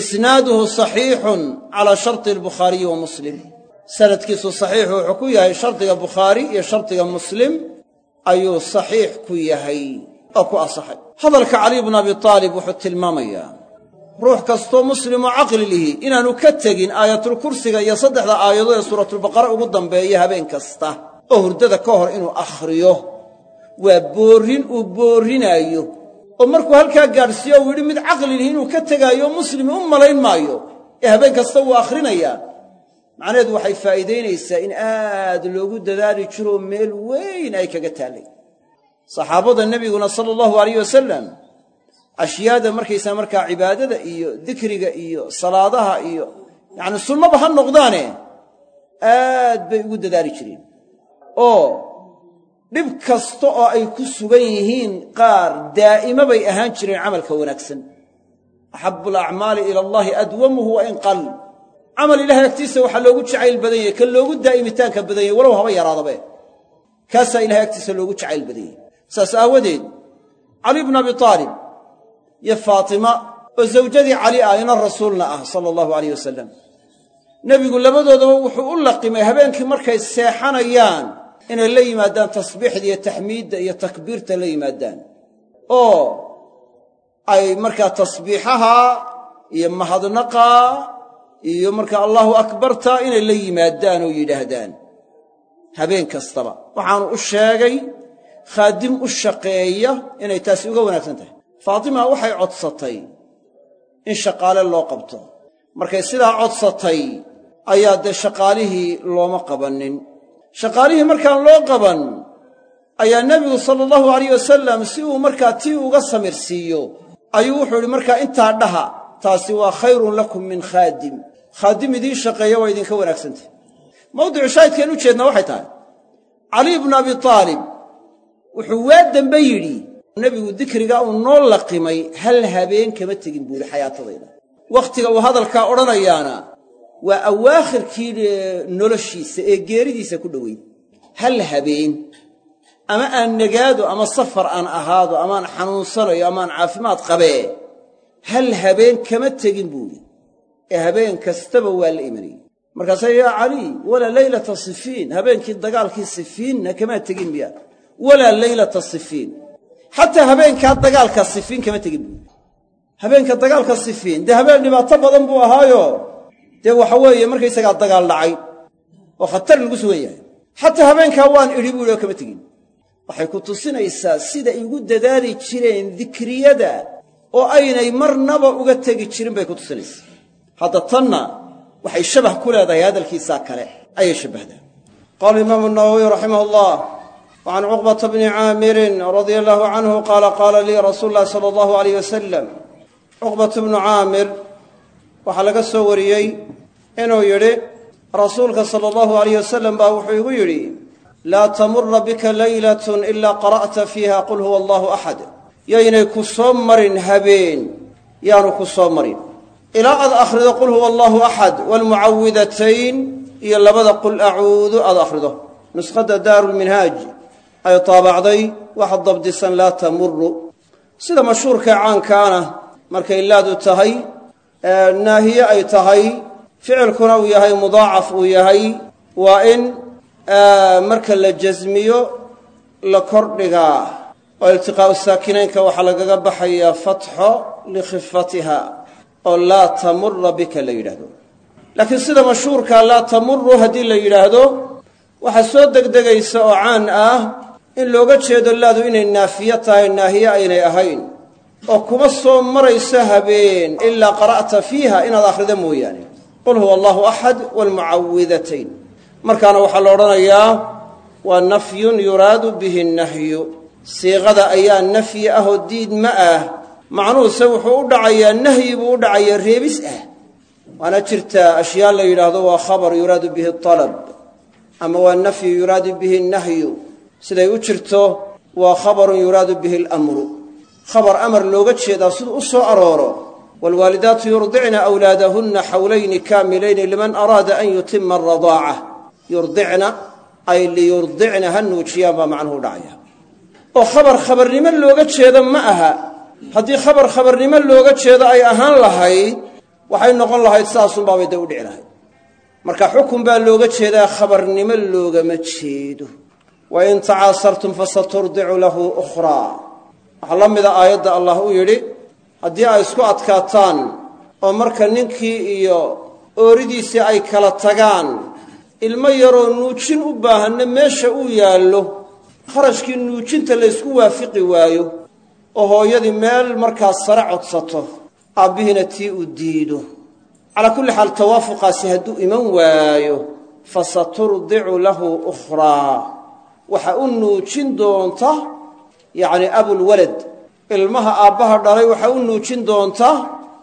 Isnaaduhu saxiixun calaa sharti albukhaariyi wa muslim. Sanadkiisu saxiixu wuxuu ku yahay shardiga bukhaari iyo shardiga muslim ayuu saxiix ku yahay oo ku asaxay hadalka caliy bnu abi taalib wuxuu tilmaamayaa ruux kastoo muslimoo caqli lihi inaannu ka tegin aayatulkursiga iyo saddexda aayadood ee suuratulbaqara ugu dambeeya habeen kasta oo hurdada ka hor inuu akhriyo. Waa boorrin uu boorrinaayo oo markuu halkaa gaadhsiiyo uu yidhi mid caqli lihi inuu ka tegaayo muslimi u malayn maayo ee habeen kasta wuu akhrinayaa macnaheedu waxay faa'iidaynaysaa in aad loogu dadaali jiroo meel weyn ay kaga taallay saxaabada nebiguna sala allahu alayh wasalam ashyaada markaysaa markaa cibaadada iyo dikriga iyo salaadaha iyo yacni sunnaba ha noqdaane aad bay ugu dadaali jireen. Oo dhib kasta oo ay ku sugan yihiin qaar daa'ima bay ahaan jireen camalka wanaagsan. Axabu alacmaali ila allaahi adwamuhu wa in qal camal ilahay agtiisa waxaa loogu jacayl badan yahay kan loogu daa'imitaanka badan yahay walow haba yaraadabe. Kaasaa ilahay agtiisa loogu jacayl badan yahay. Saas aawadeed cali bnu abi taalib iyo faatima oo zawjadii cali ah ina rasuulna ah sala allahu alayh wasalam nebigu labadoodaba wuxuu u laqimay habeenkii markay seexanayaan inay la yimaadaan tasbiixda iyo taxmiidda iyo takbiirta la yimaadaan. Oo ay markaa tasbiixaha iyo mahadnaqa iyo markaa allahu akbarta inay la yimaadaan oo yidhaahdaan. Habeen kastaba. Waxaanu u sheegay khaadim u shaqeeya inay taasi uga wanaagsan tahay. Faatima waxay codsatay in shaqaale loo qabto. Markay sidaa codsatay ayaa dee shaqaalihii looma qabannin. Shaqaalihii markaan loo qaban ayaa nebigu sala allahu alayh wasalam si uu markaa tii uga samirsiiyo. Ayuu wuxuu idhi markaa intaa dhaha taasi waa khayrun lakum min khaadim khaadim idiin shaqeeya waa idinka wanaagsantah mawdicu shaahidkeen u jeednaa waxay tahay caliy bnu abi aalib wuxuu waa dembe yidhi nebigu dikrigaa uu noo laqimay hal habeen kama tegin buuhi xayaatadayda. Wakhtiga uu hadalkaa odhanayaana waa awaakhirkii noloshiisa ee geeridiisa ku dhoweyd. Hal habeen ama aan nagaado ama safar aan ahaado amaaan xanuunsanayo amaaan caafimaad qabee hal habeen kama tegin buuhi ee habeen kastaba waa la imanayey markaasa yaa caliy walaa leylata sifiin. Habeenkii dagaalkii sifiinna kamaa tegin miya. Walaa leylata sifiin. Xataa habeenkaa dagaalka sifiin kama tegin buuhi habeenka dagaalka sifiin dee habeen dhibaato badan buu ahaayo. Dee waxa weeye markaysagaa dagaal dhacay oo khatar lagu sugan yahay. Xataa habeenkaa waan idhi buuhi oo kama tegin. Waxay ku tusinaysaa sida igu dadaali jireen dikriyada oo aynay marnaba uga tegi jirin bay ku tusinaysaa hadda tanna waxay shabah ku leedahay hadalkiisaa kale ayay shabbahdaa qaala imaamu nawowiy raximah allah wa can cuqbata bni caamirin radia allaahu canhu qaala qaala lii rasuulu llahi sala allahu alayh wasalam cuqbatu bnu caamir waxaa laga soo wariyey inuu yidhi rasuulka sala allahu alayh wasalam baa wuxuu igu yidhi laa tamura bika laylatun ilaa qara'ta fiiha qul huwa allahu axad yaynay ku soo marin habeen yaanu ku soo marin ilaa aad akhrido qul huwa allahu axad waalmucawidatayn iyo labada qul acuudu aad akhrido. Nuskhadda daarulminhaaj ay taabacday waxa dabdisan laa tamuru sida mashhuurkae caankaana markay laadu tahay naahiye ay tahay ficilkuna uu yahay mudaacaf uu yahay waa in marka la jasmiyo la kordhigaa oo iltiqaa'u saakinaynka waxaa lagaga baxayaa fatxo likhifatiha oo laa tamura bika la yidhaahdo. Laakiin sida mashhuurkaa laa tamuru haddii la yidhaahdo waxaa soo degdegaysa oo caan ah in looga jeedo laadu inay naafiye tahay naahiye aynay ahayn oo kuma soo marayso habeen ilaa qara'ta fiiha inaad akhrido mooyaane. Qul huwa allahu axad waalmucawidatayn markaana waxaa la odhanayaa waa nafyun yuraadu bihi nahyu. Siiqada ayaa nafyi ah oo diid ma ah macnuhuse wuxuu u dhacayaa nahyi buu u dhacayaa reebis ah. Waana jirtaa ashyaa la yidhaahdo waa khabar yuraadu bihi alab ama waa nafyu yuraadu bihi nahyu. Siday u jirto waa khabarun yuraadu bihi alamru. Khabar amar looga jeedaa siduu u soo arooro. Waalwaalidaatu yurdicna awlaadahunna xawlayni kaamilayni liman araada an yutima aradaaca yurdicna ay liyurdicna ha nuujiyaan baa macnuhu dhacaya. Oo khabar khabarnimo looga jeedo ma aha haddii khabar khabarnimo looga jeedo ay ahaan lahayd waxay noqon lahayd saasunbaabay dee u dhici lahayd marka xukun baa looga jeedaa khabarnimo loogama jeedo. Wa in tacaasartum fasaturdicu lahu ukhraa waxaa la mida aayadda allah uu yidhi haddii ay isku adkaataan oo marka ninkii iyo ooridiisii ay kala tagaan ilmo yaroo nuujin u baahanna meesha uu yaallo kharashkii nuujinta laysku waafiqi waayo oo hooyadii meel markaas sare codsato aabbihiina tii uu diido. Calaa kulli xaal tawaafuqaasi hadduu iman waayo fasaturdicu lahu ukhraa. Waxa u nuujin doonta yacni abulwalad ilmaha aabbaha dhalay waxaa u nuujin doonta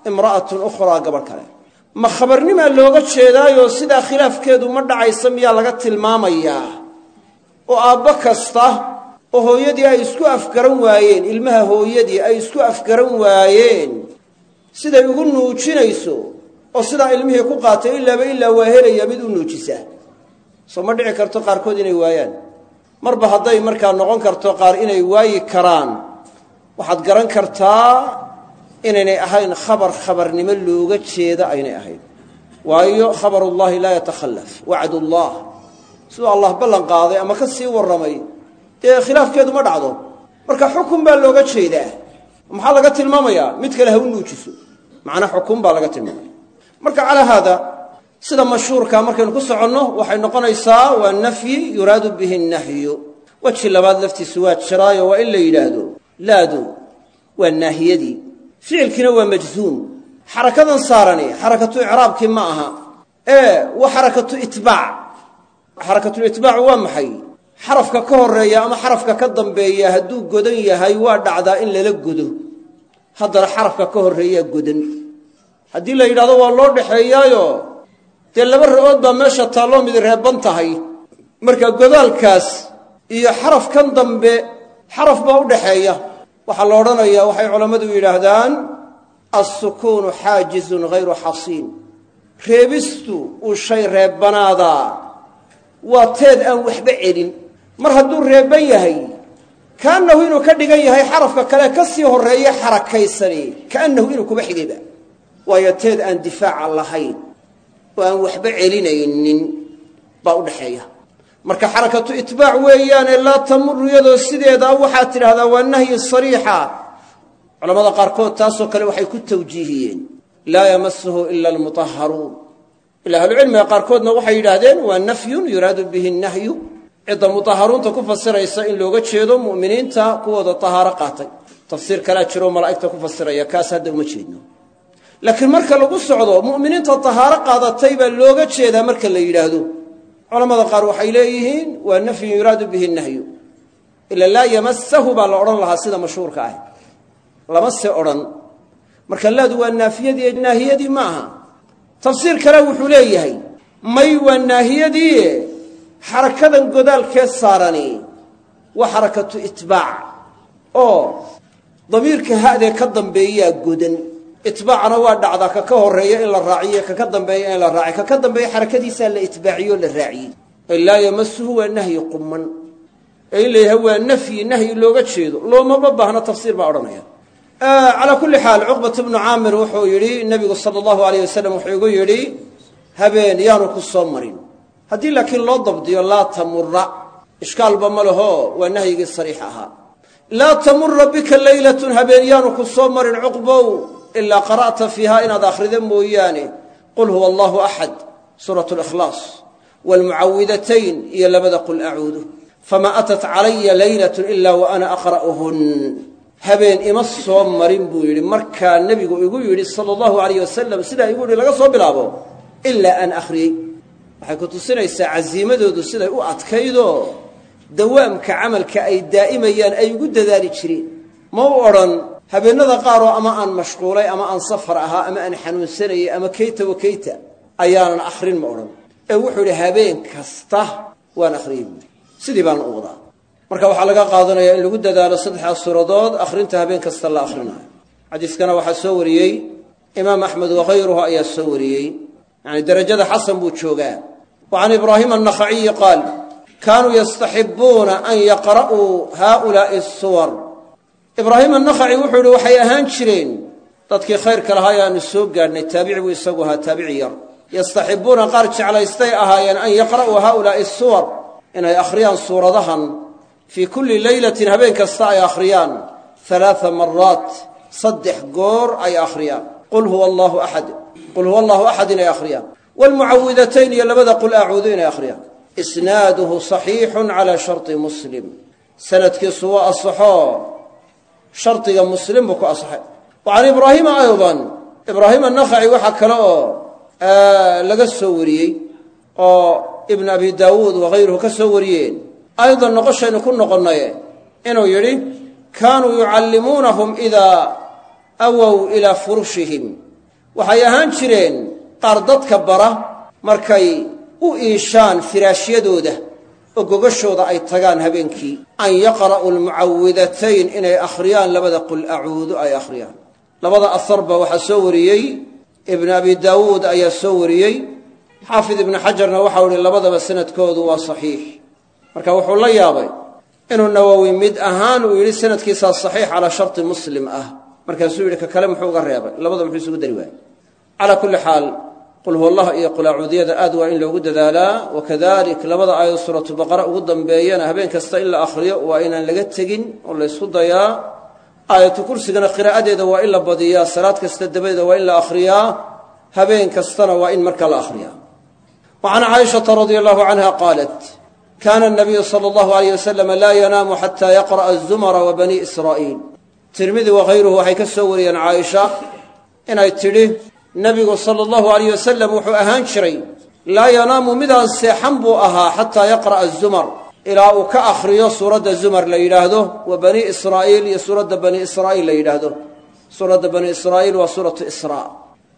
imra'atun ukhraa gabadh kale. Ma khabarnimaa looga jeedaayoo sidaa khilaafkeedu ma dhacaysa miyaa laga tilmaamayaa? Oo aabbo kasta oo hooyadii ay isku afgaran waayeen ilmaha hooyadii ay isku afgaran waayeen siday ugu nuujinayso oo sidaa ilmihii ku qaatay ilaaba ilaa waa helaya mid u nuujisaa soo ma dhici karto qaarkood inay waayaan. Marba hadday markaa noqon karto qaar inay waayi karaan waxaad garan kartaa inaynay ahayn khabar khabarnimo looga jeeda aynay ahayn. Waayo khabarullaahi laa yatakhallaf wacdullah. Siduu allah ballan qaaday ama ka sii warramay dee khilaafkeedu ma dhacdo. Marka xukun baa looga jeedaa. Maxaa laga tilmaamayaa? Mid kale ha u nuujiso. Macnaa xukun baa laga tilmaamaya. Marka calaa haada sida mashhuurka markaynu ku soconno waxay noqonaysaa waa nafyi yuraadu bihi nahyu. Weji labaad laftiisu waa jiraayo waa in la yidhaahdo. Laadu waa naahiyadii ficilkiina waa majzuum. Xarakadan saarani xarakatu icraabkii ma aha. Ee waa xarakatu itbaac. Xarakatulitbaacu waa maxay xarafka ka horreeya ama xarafka ka dambeeya hadduu godan yahay waa dhacdaa in lala godo. Haddana xarafka ka horreeyaa godan. Haddii la yidhahdo waa loo dhexeeyaayo dee laba ra'ood baa meesha taalloo mid reebban tahay. Marka godaalkaas iyo xarafkan dambe xaraf baa u dhaxeeya waxaa la odhanayaa waxay culammadu yidhaahdaan alsukuunu xaajizun hayru xasiin. Reebistu uu shay reebbanaadaa waa teed aan waxba celin mar hadduu reebban yahay kaannahu inuu ka dhigan yahay xarafka kale ka sii horreeye xarakaysani kaannahu inuu kuba xigayba waayo teed aan difaaca lahayn oo aan waxba celinaynin baa u dhaxeeya. Marka xarakatu itbaac weeyaane laa tamuru iyadoo sideedaa waxaad tidhahdaa waa nahyi sariixa. Culamada qaarkood taasoo kale waxay ku tawjiihiyeen. Laa yamasuhu ila almutahharuun. Ila ahlucilmiga qaarkoodna waxay yidhaahdeen waa nafyun yuraadu bihi nahyu cidda mutaharuunta ku fasiraysa in looga jeedo mu'miniinta kuwooda tahaaro qaatay. Tafsiir kalaa jiroo malaa'igta ku fasiraya. Kaas hadda uma jeedno. Laakiin marka lagu socdo mu'miniinta tahaaro qaadatay baa looga jeedaa marka la yidhaahdo. Culamada qaar waxay leeyihiin waa nafyun yuraadu bihi nahyu. Ila laa yamasahu baa la odhan lahaa sida mashhuurka ah. Lama se odhan. Marka laadu waa naafiyadii naahiyadii ma aha. Tafsiir kale wuxuu leeyahay may waa naahiyadii xarakadan godaalkee saarani waa xarakatu itbaac oo damiirka ha'dee ka dambeeyaa godan itbaacna waa dhacdaa ka ka horreeya in la raaciyo kaka dambeeya in la raaciy kaka dambeeya xarakadiisaa la itbaaciyoo la raaciyey laa yamasuhu waa nahyi quman ee in la yidhaha waa nafyi nahyi looga jeedo. Loomama baahno tafsiir baa odhanaya. Calaa kulli xaal cuqbat bnu caamir wuxuu yidhi nebigu sala allahu alayh wasalam wuxuu igu yidhi habeen yaanu ku soo marin haddii laakiin loo dabdiyo laa tamura ishkaalba ma leho waa nahyigii sariix ahaa. Laa tamura bika leylatun habeen yaanu ku soo marin cuqbow ilaa qara'ta fiiha inaad akhrida mooyaane. Qul huwa allahu axad suuratu likhlaas waalmucawidatayn iyo labada qul acuudu famaa atat calaya leylatun ila wa ana aqra'uhun. Habeen ima soo marin buu yidhi. Markaa nebigu igu yidhi sala allahu alayh wasalam sidaa igu yidhi laga soo bilaabo ilaa aan akhriyey waxay ku tusinaysaa casiimadoodu siday u adkaydoo dawaamka camalka ay daa'imayaan ay ugu dadaali jireen. Ma u odhan habeennada qaaroo ama aan mashquulay ama aan safar ahaa ama aan xanuunsanayay ama kayta wa kayta ayaanan akhrin ma odhan. Ee wuxuu idhi habeen kasta waan akhriyey buui sidii baana u wadaa. Marka waxaa laga qaadanayaa in lagu dadaalo saddexdaas suuradood akhrinta habeen kasta la akhrinayo xadiiskana waxaa soo wariyey imaam axmed wakhayruhu ayaa soo wariyey. Yani derajada xasan buu joogaa wa can ibraahima annakhaciyi qaal kaanuu yastaxibuuna an yaqra'uu haa'ulaa'i suwar ibraahim annakhaci wuxuu yidhi waxay ahaan jireen dadkii khayrka lahaa ee aanu soo gaadhnay taabici buu isagu ahaa taabici yar yastaxibuuna qaar jeclaystay ahaayeen an yaqra'uu haa'ulaa'i suwar inay akhriyaan suuradahan fii kulli leylatin habeen kasta ay akhriyaan alaaa maraat saddex goor ay akhriyaan qul huwa allahu axad qul huwa allahu axad inay akhriyaan waalmucawidatayn iyo labada qul acuudu inay akhriyaan isnaaduhu saxiixun calaa sharti muslim sanadkiisu waa asaxoo shardiga muslim buu ku asaxay wa can ibraahiima aydan ibraahim annakhaci waxaa kale oo laga soo wariyey oo ibn abi daawuud wakayruhu ka soo wariyeen aydan noqoshaynu ku noqonnaye inuu yidhi kaanuu yucallimuunahum idaa awow ilaa furushihim waxay ahaan jireen qaar dadka bara markay u iishaan firaashyadooda oo gogashooda ay tagaan habeenkii. An yaqra'uu almucawidatayn inay akhriyaan labada qul acuudu ay akhriyaan. Labada asarba waxaa soo wariyey. Ibn abi daawuud ayaa soo wariyey. Xaafid ibnu xajarna waxau ihi labadaba sanadkoodu waa saxiix. Marka wuxuu la yaabay inuu nawowi mid ahaan uu yidhi sanadkiisaa saxiix calaa sharti muslim ah. Markaasuu yidhi ka kale muxuu uga reebay? Labada muxuu isugu dari waayey. Calaa kulli xaal qul huwa allah iyo qulaacuudiyada aad waa in loogu dadaalaa wakadalik labada aayad suuratu baqara ugu dambeeyana habeen kasta in la akhriyo waa inaan laga tegin oo la ysku dayaa aayatu kursigana qiraa'adeeda waa in la badiyaa salaad kasta dabadeeda waa in la akhriyaa habeen kastana waa in markaa la akhriyaa wa can caaishata radia allahu canha qaalat kaana nabiyu sala allahu alayh wasalam laa yanaamu xata yaqra'a azumara wa bani israa'iil tirmidi wakayruhu waxay ka soo wariyeen caaisha inay tidhi nebigu sala allahu alayh wasalam wuxuu ahaan jiray laa yanaamu midaan seexan buu ahaa xataa yaqra'a zumar ilaa uu ka akhriyo suuradda zumar la yidhaahdo wa bani israa'iil iyo suuradda bani israa'iil la yidhaahdo. Suuradda bani israa'iil waa suuratu israa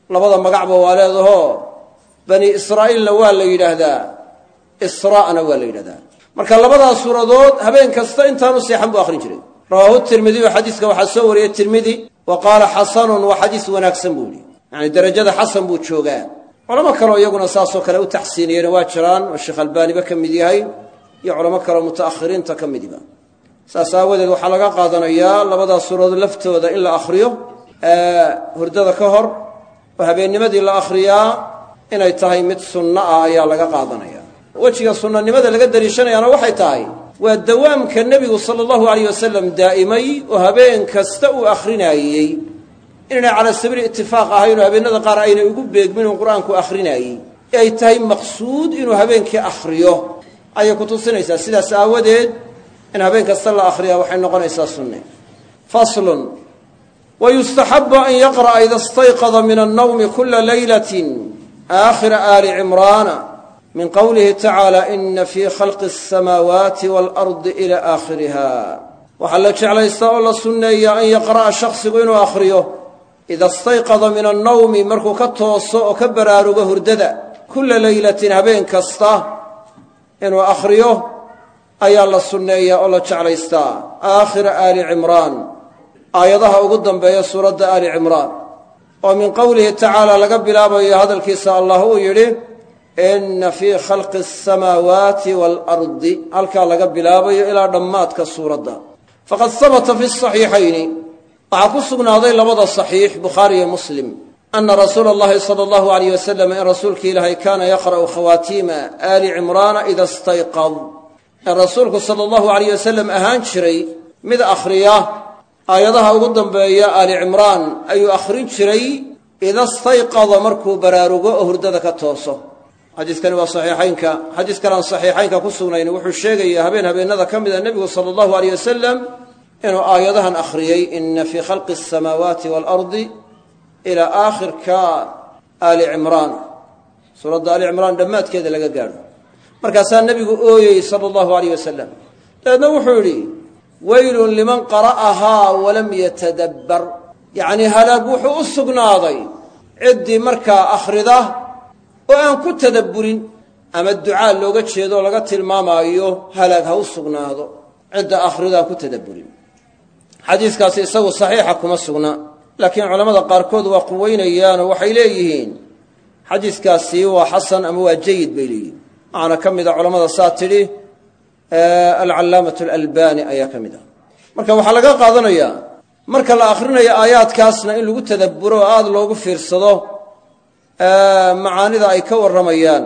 labada magacba waa leedahoo bani israa'iilna waa la yidhaahdaa israa'na waa la yidhahdaa marka labadaas suuradood habeen kasta intaanu seexan buu akhrin jiray. Rawaahu tirmidiyu xadiiska waxaa soo wariyey tirmidi wa qaala xasanun waa xadiis wanaagsan buu yidhi yacani derajada xasan buu joogaa. Culamo kaleo iyaguna saasoo kale u taxsiiniyeyna waa jiraan oo sheekh albaaniba ka mid yahay iyo culamo kaleo muta'akhiriinta ka midiba saas aawadeed waxaa laga qaadanayaa labadaas suuradood laftooda in la akhriyo hurdada ka hor oo habeennimadii la akhriyaa inay tahay mid sunno ah ayaa laga qaadanaya. Wejiga sunnanimada laga daliishanayaana waxay tahay waa dawaamka nebigu sala allahu alayh wasalam daa'imay oo habeen kasta uu akhrinaayey inaynay calaa sabiili itifaaq ahayn oo habeennada qaar aynay ugu beegmin uu qur'aanku akhrinayey ay tahay maqsuud inuu habeenkii akhriyo. Ayay ku tusinaysaa sidaas aawadeed in habeen kasta la akhriyaa waxay noqonaysaa sunne. Faslun wa yustaxabu an yaqra'a ida istayqada min annawmi kula laylatin aakhira aali cimraana min qowlihi tacaala ina fii khalqi asamaawaati waalardi ila aakhiriha waxaa la jeclaystaa oo la sunneeyaa an yaqra'a shakhsigu inuu akhriyo ida istayqada min annawmi markuu ka tooso oo ka baraarugo hurdada kulla leylatin habeen kasta inuu akhriyo ayaa la sunneeyaa oo la jeclaystaa aakhira aali cimraan aayadaha ugu dambeeya suuradda aali cimraan oo min qowlihi tacaala laga bilaabayo hadalkiisa allah uu yidhi inna fii khalqi asamaawaati waalardi halkaa laga bilaabayo ilaa dhammaadka suuradda faqad habata fi saxiixayni waxaa ku sugnaaday labada saxiix bukhaari iyo muslim ana rasuula allahi sala allahu alayh wasalam in rasuulki ilaahay kaana yaqra'u khawaatiima aali cimraana ida stayqad in rasuulku sala allahu alayh wasalam ahaan jiray mid akhriya aayadaha ugu dambeeya aali cimraan ayuu akhrin jiray ida stayqada markuu baraarugo oo hurdada ka tooso. Xadiiskani waa saxiixaynka. Xadiis kalaan saxiixaynka ku sugnayn wuxuu sheegayaa habeen habeennada ka mida nebigu sala allahu alayh wasalam inuu aayadahan akhriyey ina fii khalqi asamaawaati waalardi ilaa aakhirka aali cimraan. Suuradda aali cimraan dhammaadkeeda laga gaadho. Markaasaa nebigu ooyey sala allahu alayh wasalam dabeedna wuxuu yidhi weylun liman qara'ahaa walam yatadabbar. Yacnii halaag wuxuu u sugnaaday ciddii markaa akhrida oo aan ku tadabburin ama ducaa looga jeedo laga tilmaamaayo halaag ha u sugnaado. Cidda akhrido aan ku tadabburin xadiiskaasi isagu saxiixa kuma sugna laakiin culammada qaarkood waa quweynayaanoo waxay leeyihiin xadiiskaasi waa xasan ama waa jayid bay leeyihiin. Waxaana ka mid a culammada saa tidhi alcallaamatu alalbani ayaa ka mid ah marka waxaa laga qaadanayaa marka la akhrinayo aayaadkaasna in lagu tadabburo oo aada loogu fiirsado macaanida ay ka warramayaan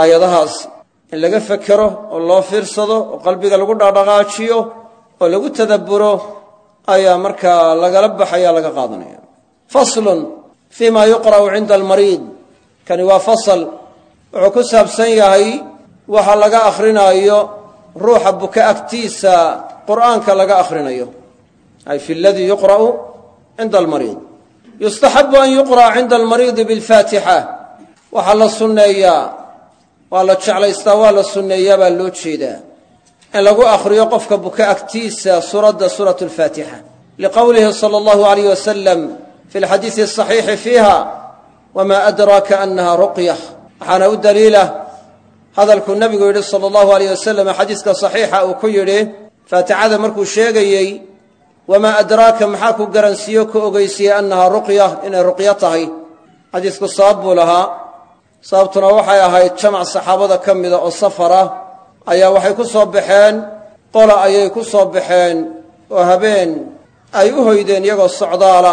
aayadahaas. In laga fekero oo loo fiirsado oo qalbiga lagu dhaqdhaqaajiyo oo lagu tadabburo ayaa markaa lagala baxaya laga qaadanaya. Faslun fii ma yuqra'u cinda almariid. Kani waa fasal. Wuxuu ku saabsan yahay waxa laga akrinaayo ruuxa buka agtiisa qur'aanka laga akhrinayo. Ay fi ladii yuqra'u cinda almariid. Yustaxabu an yuqra'a cinda almariidi bilfaatixa. Waxaa la sunneeyaa. Waa la jeclaystaa waa la sunneeyaa baa loo jeedaa in lagu akhriyo qofka buka agtiisa suuradda suurat alfaatixa liqowlihi sala allahu alayh wasalam fi lxadiisi asaxiixi fiiha wamaa adraaka annaha ruqya. Waxaana u daliila hadalkuu nabigu yidhi sala allahu alayh wasalam xadiiska saxiixa uu ku yidhi faatixada markuu sheegayey wamaa adraaka maxaa ku garansiiyo ku ogeysiiyey annahaa ruqya inay ruqyo tahay? Xadiisku sabab buu lahaa sababtuna waxay ahayd jamac saxaabada ka mida oo safara ayaa waxay ku soo baxeen qola ayay ku soo baxeen oo habeen ay u hoydeen iyagoo socdaala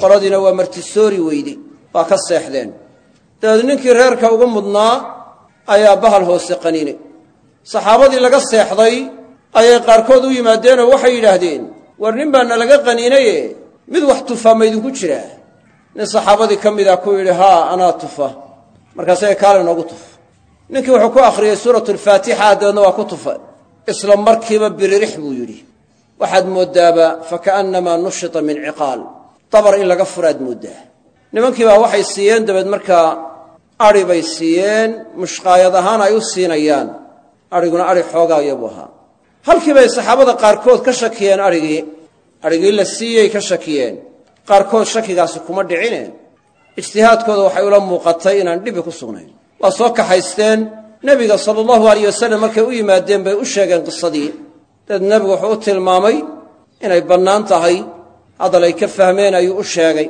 qoladiina waa martisoori weyde waa ka seexdeen. Dabeed ninkii reerka ugu mudnaa ayaa bahal hoose qaniinay saxaabadii laga seexday ayay qaarkood u yimaadeenoo waxay yidhaahdeen war nin baa nalaga qaniinaye mid wax tufaa maydinku jiraa? Nin saxaabadii ka mida ku yidhi haa anaa tufa. Markaasay kaale noogu tuf ninkii wuxuu ku akhriyey suuratu alfaatixa dabeedna waa ku tufa. Isla markiiba biririx buu yidhi. Waxaad mooddaaba faka'annamaa nushita min ciqaal. Dabar in laga furaad mooddaa. Nimankiibaa waxay siiyeen dabeed markaa adhi bay siiyeen mushqaayad ahaan ay u siinayaan. Adhiguna adhi xoogaaya buu ahaa. Halkii bay saxaabada qaarkood ka shakiyeen adhigii adhigii la siiyey ka shakiyeen. Qaarkood shakigaasi kuma dhicine ijtihaadkooda waxay ula muuqatay inaan dhibi ku sugnayn waa soo kaxaysteen. Nebiga sala allahu alayh wasalam markay u yimaadeen bay u sheegeen qisadii. Dabeed nebigu wuxuu u tilmaamay inay bannaan tahay. Hadal ay ka fahmeen ayuu u sheegay.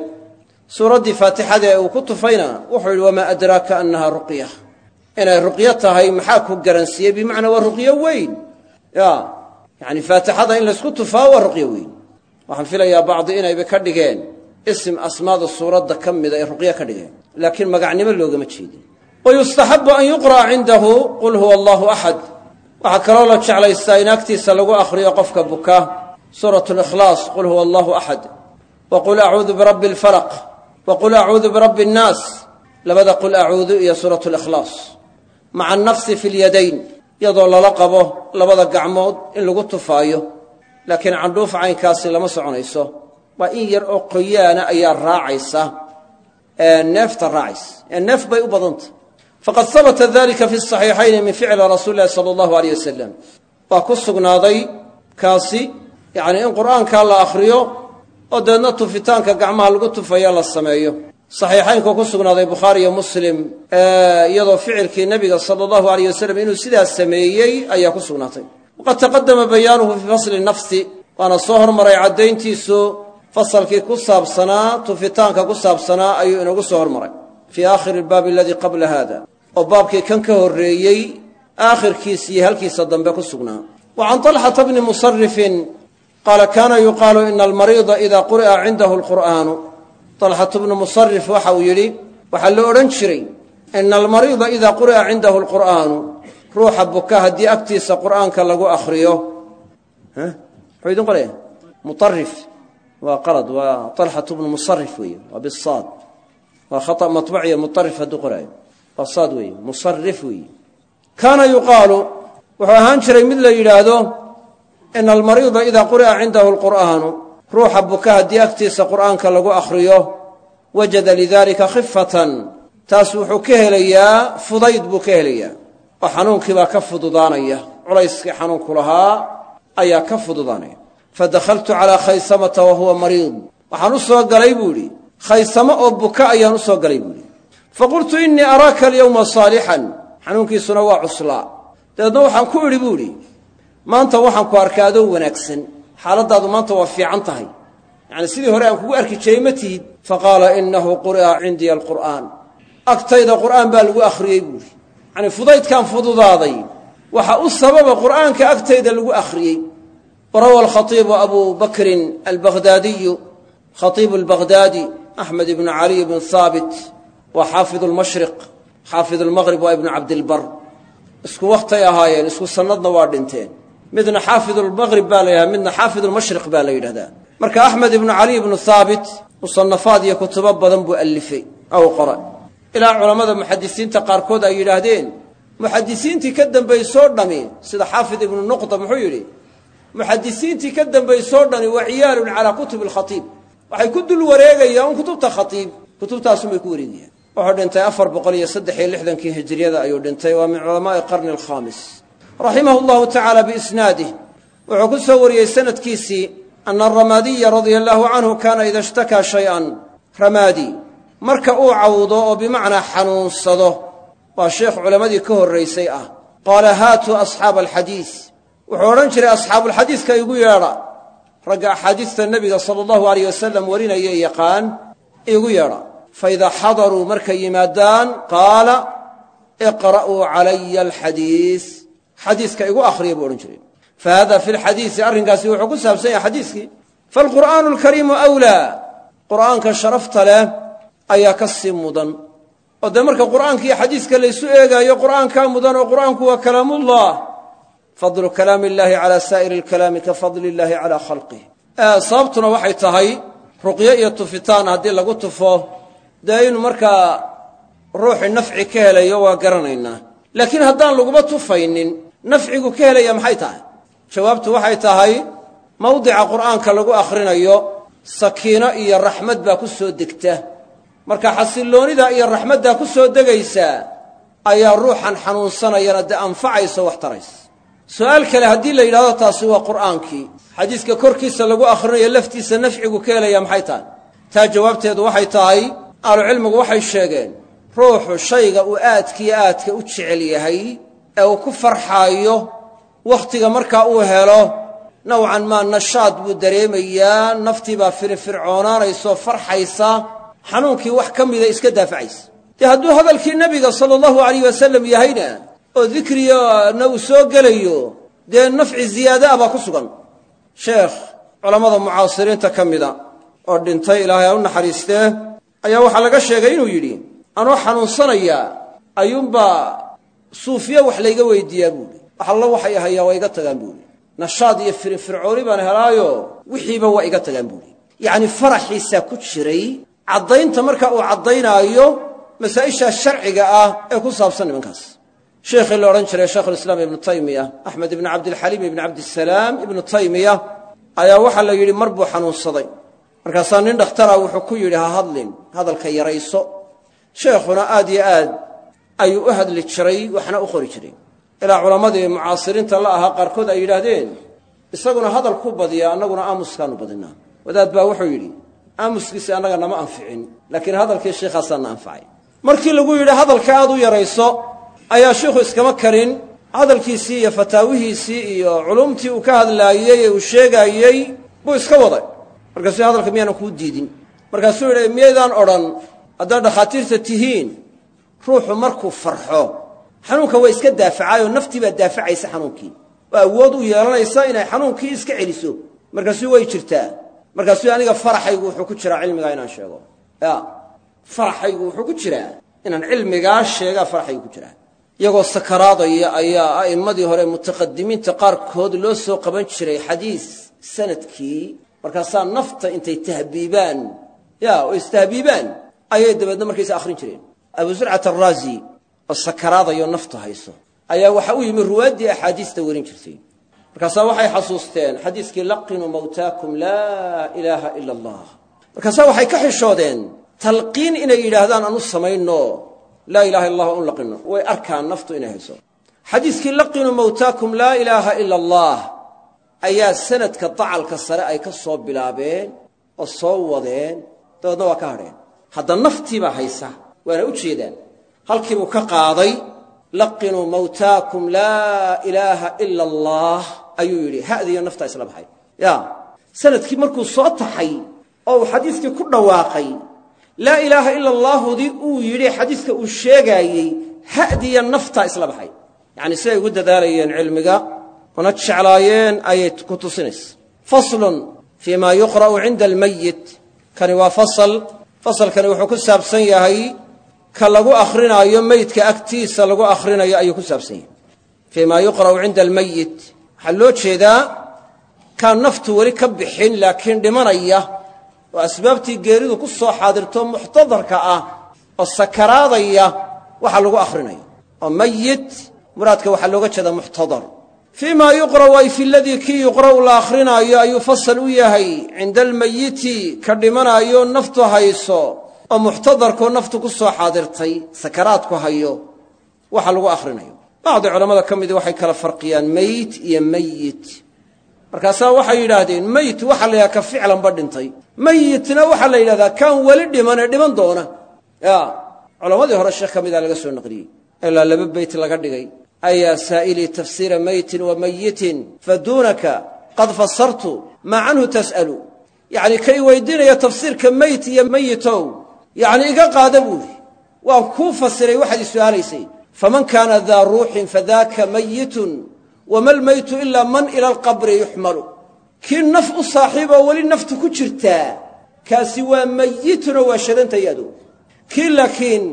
Suuraddii faatixada ee uu ku tufayna wuxuu yidhi wamaa adraaka annaha ruqya? Inay ruqyo tahay maxaa ku garansiiyey? Bimacnaa waa ruqyo weyn. Ya yacni faatixada in laysku tufaa waa ruqyo weyn. Waxaan filayaa bacdi inayba ka dhigeen. Isim asmaada suuradda ka mida ay ruqyo ka dhigeen. Laakiin magacnimo loogama jeedin wa yustaxabu an yuqra'a cindahu qul huwa allahu axad waxaa kaloo la jeclaystaa in agtiisa lagu akhriyo qofka buka suuratu likhlaas qul huwa allahu axad wa qul acuudu birabbi alfalaq wa qul acuudu birabbi annaas labada qul acuudu iyo suuratu likhlaas maca annafsi fi lyadayn iyadoo lala qabo labada gacmood in lagu tufaayo laakiin candhuuf caynkaasi lama soconayso waa in yar oo qoyaana ayaa raacaysa ee neefta raacaysa ee neef bay u badantah faqad habata dalika fi saxiixayni min ficli rasuuli lahi sala allahu aleyh wasalam waa ku sugnaaday kaasi yacnii in qur'aankaa la akhriyo oo deedna tufitaanka gacmaha lagu tufayo la sameeyo. Saxiixaynku ku sugnaaday bukhaari iyo muslim iyadoo ficilkii nebiga sala allahu aleyh wasalam inuu sidaas sameeyey ayaa ku sugnaatay. Waqad taqadama bayaanuhu fii fasli nafsi waana soo hormaray caddayntiisu fasalkii ku saabsanaa tufitaanka ku saabsanaa ayuu inagu soo hormaray. Fii aakhiri albaabi aladii qabla hada oo baabkii kan ka horreeyey aakhirkiis iyo halkiisa dambe ku sugnaa. Wa can talxata bni musarifin qaala kaana yuqaalu ina almariida ida quri'a cindahu alqur'aanu. Talxatu bnu musarif waxa uu yidhi waxaa la odhan jiray ina almariida ida quri'a cindahu alqur'aanu. Ruuxa buka haddii agtiisa qur'aanka lagu akhriyo. Muxuu idin qoraya muarif waa qalad waa talxatu bnu musarif weeye waa bisaad waa khata matbuciya muarif hadduu qoraayo waa saad weeye musarif weeye kaana yuqaalu wuxuu ahaan jiray mid la yidhaahdo ina almariida ida quri'a cindahu alqur'aanu ruuxa buka haddii agtiisa qur'aanka lagu akhriyo wajada lidalika khifatan taas wuxuu ka helayaa fudayd buu ka helayaa. Oo xanuunkiibaa ka fududaanaya. Culayskii xanuunku lahaa ayaa ka fududaanaya. Fadakhaltu calaa khaysamata wa huwa mariid. Waxaan u soo galay buu idhi khaysamo oo buka ayaan u soo galay buu idhi faqultu innii araaka alyowma saalixan xanuunkiisuna waa cuslaa. Dabeedna waxaan ku idhi buu idhi maanta waxaan ku arkaa adoo wanaagsan. Xaaladdaadu maanta waa fiican tahay. Yacni sidii hore aan kugu arki jiray ma tihid. Faqaala innahu quri'a cindiya alqur'aan. Agtayda qur'aan baa lagu akhriyey buuhi yacnii fudaydkaan fududaaday waxa u sababa qur'aanka agtayda lagu akhriyey. Warawa alkhatiibu abuu bakrin albagdaadiyu khatiibu albagdaadi axmed ibnu caliy ibnu haabit waa xaafidu lmashriq xaafidu lmaqrib waa ibnu cabdilbar. Isku wakhtay ahaayeen isku sannadna waa dhinteen. Midna xaafidulmaqrib baa la yidhahda midna xaafidulmashriq baa la yidhahdaa marka axmed ibnu caliy ibnu haabit musanafaad iyo kutubo badan buu allifay ow qora ilaa culammada muxadisiinta qaarkood ay yidhaahdeen muxadisiintii ka dambaysoo dhami sida xaafid ibnu nuqda muxuu yidhi muxadisiintii ka dambaysoo dhami waa ciyaalun calaa kutubi alkhatiib waxay ku dul wareegayaan kutubta khatiib kutubtaasunbay ku wareegayaan wuxuu dhintay afar boqol iyo saddex iyo lixdankii hijriyada ayuu dhintay. Waa min culamaa'i qarni alkhaamis. Raximahu llahu tacaala biisnaadih wuxuu ku soo wariyey sanadkiisii ana aramaadiya radia allaahu canhu kaana ida ishtakaa shay-an. Ramaadi marka uu cawdo oo bimacnaa xanuunsado waa sheekh culammadii ka horraysay ah. Qaala haatuu asxaaba alxadiis. Wuxuu odhan jiray asxaabuulxadiiska igu yeedha. Ragga axaadiista nebiga sala allahu aleyh wasalam warinaya yaqaan igu yeedha faidaa xadaruu markay yimaadaan qaala iqra'uu calaya alxadiis. Xadiiska igu akhriya buu odhan jiray. Fa hada fi lxadiisi arrinkaasi wuxuu ku saabsan yahay xadiiskii. Faalqur'aanu alkariimu awlaa. Qur'aanka sharafta leh ayaa ka sii mudan. Oo dee marka qur'aanka iyo xadiiska laysu eegaayo qur'aankaa mudan oo qur'aanku waa kalaamullah. Fadlu kalaami illaahi calaa saa'iri alkalaami ka fadli illaahi calaa khalqih sababtuna waxay tahay ruqyo iyo tufitaan haddii lagu tufo dee inu markaa ruuxi nafci ka helayo waa garanaynaa. Laakiin haddaan laguba tufaynin nafcigu ka helaya maxay tahay? Jawaabtu waxay tahay mawdica qur'aanka lagu akhrinayo sakiino iyo raxmad baa ku soo degta. Marka xasilloonida iyo raxmaddaa ku soo degaysaa ayaa ruuxan xanuunsanayana dee anfacayso wax taraysa. Su'aal kale haddii la yidhahdo taasi waa qur'aankii. Xadiiska korkiisa lagu akhrinayo laftiisa nafcigu ka helaya maxay tahay? Taa jawaabteedu waxay tahay ahlucilmigu waxay sheegeen ruuxu shayga uu aadkiyo aadka u jecel yahay ee uu ku farxaayo wakhtiga markaa uu helo. Nowcan maa nashaad buu dareemayaa naftii baa firifircoonaanaysoo farxaysa xanuunkii wax ka mida iska daafacaysa. Dee hadduu hadalkii nebiga sala allahu alayh wasalam yahayna oo dikrigana uu soo gelayo dee nafci ziyaada ah baa ku sugan. Sheekh culammada mucaasiriinta ka mida oo dhintay ilaahay ha u naxariistee ayaa waxaa laga sheegay inuu yidhi anoo xanuunsanayaa ayuunbaa suufiye wax layga weydiiyaa buuhi wax allo waxay ahayaa waa iga tagaan buuhi nashaad iyo firifircooni baan helaayo wixiiba waa iga tagaan buuhi yacni faraxiisaa ku jiray caddaynta marka uu caddaynaayo masaa'isha sharciga ah ee ku saabsan nimankaas. Sheekhii la odhan jiray sheikhulislaam ibnu taymiya axmed ibnu cabdilxaliim ibnu cabdisalaam ibnu taymiya ayaa waxaa la yidhi mar buu xanuunsaday markaasaa nin dhakhtara wuxuu ku yidhi ha hadlin hadalka yarayso. Sheekhuna aad yo aad ayuu u hadli jiray waxna u qori jiray. Ilaa culammadii mucaasiriinta la ahaa qaarkood ay yidhaahdeen isaguna hadal ku badiya annaguna aamuskaanu badinaa. Wadaad baa wuxuu yidhi aamuskiisi annaga nama anficin laakiin hadalkii sheikhaasana anfacay. Markii lagu yidhi hadalka aad u yarayso ayaa shiikhu iskama karin. Hadalkiisii iyo fataawihiisii iyo culumtii uu ka hadlaayey ee uu sheegaayey buu iska waday markaasuu hadalka miyaanan kuu diidin. Markaasuu yidhi miyaydaan odhan? Haddaad dhakhaatiirta tihiin ruuxu markuu farxo xanuunka waa iska daafacaayoo naftii baa daafacaysa xanuunkii oo awood u yeelanaysa inay xanuunkii iska celiso. Markaasuu way jirtaa. Markaasuu aniga faraxaygu wuxuu ku jiraa cilmigaa inaan sheego. Ya faraxaygu wuxuu ku jiraa inaan cilmigaa sheegaa faraxaygu ku jiraa. Iyagoo sakaraadaya ayaa a'immadii hore mutaqadimiinta qaarkood loo soo qaban jiray xadiis sannadkii markaasaa nafta intay tahbiibaan ya oo istahbiibaan ayay dabeedna markaysa akhrin jireen. Abu zurcat araazi oo sakaraadayo naftu hayso ayaa waxa u yimi ruwaaddii axaadiista werin jirtay. Markaasaa waxay xasuusteen xadiiskii laqinuu mawtaakum laa ilaaha ila allah. Markaasaa waxay ka xishoodeen talqiin inay yidhaahdaan anu samayno laa ilaha illa allah un laqino. Way arkaan naftu inay hayso. Xadiiskii laqinuu mawtaakum laa ilaaha ila allah ayaa sanadka dacalka sare ay ka soo bilaabeen oo soo wadeen. Dabeedna waa ka hadheen hadda naftiibaa haysa waana u jeedaan. Halkiibuu ka qaaday laqinuu mawtaakum laa ilaaha ila allah ayuu yidhi. Hadiyo naftaa isla baxay. Ya. Sanadkii markuu soo taxay oo uu xadiiskii ku dhawaaqay laa ilaaha ila allaahudii uu yidhi xadiiska uu sheegaayey hadiya naftaa isla baxay. Yacni siday ugu dadaalayeen cilmiga una jeclaayeen ayay ku tusinaysa. Faslun fii ma yuqra'u cinda almayit kani waa fasal. Fasalkani wuxuu ku saabsan yahay ka lagu akrinaayo meydka agtiisa lagu akhrinayo ayuu ku saabsan yahay. Fii ma yuqra'u cinda almayit waxaa loo jeedaa kaan naftu weli ka bixin laakiin dhimanaya oo asbaabtii geeridu ku soo xaadirto muxtadarka ah oo sakaraadaya waxa lagu akhrinayo. Oo mayit muraadka waxaa looga jeedaa muxtadar fii ma yuqra'u ay fi ladii kii yuqra'u la akhrinaayo ayuu fasal u yahay cinda almayiti ka dhimanaayo naftu hayso oo muxtadarkoo naftu ku soo xaadirtay sakaraadku hayo waxa lagu akhrinayo bacdi culammada ka midii waxay kala farqiyaan meyt iyo meyit markaasaa waxay yidhaahdeen meyt waxaa la yidhahda ka ficlanba dhintay meyitna waxaa la yidhahdaa kaan weli dhiman ee dhiman doona ya culammadii hore sheekh ka mida laga soo naqliyey ilaa laba beyt laga dhigay ayaa saa'ilii tafsiira meytin wa mayitin faduunaka qad fasartu maa canhu tas'alu. Yacni kay weydiinaya tafsiirka meyt iyo meyitow yacni iga qaada buuhi waan kuu fasiray waxaad i su'aalaysay faman kaana daa ruuxin fadaaka mayitun wama lmaytu ilaa man ila alqabri yuxmalu. Kii naf u saaxiiboo weli naftu ku jirtaa kaasi waa mayitunoo waa shadanta yadu kii laakiin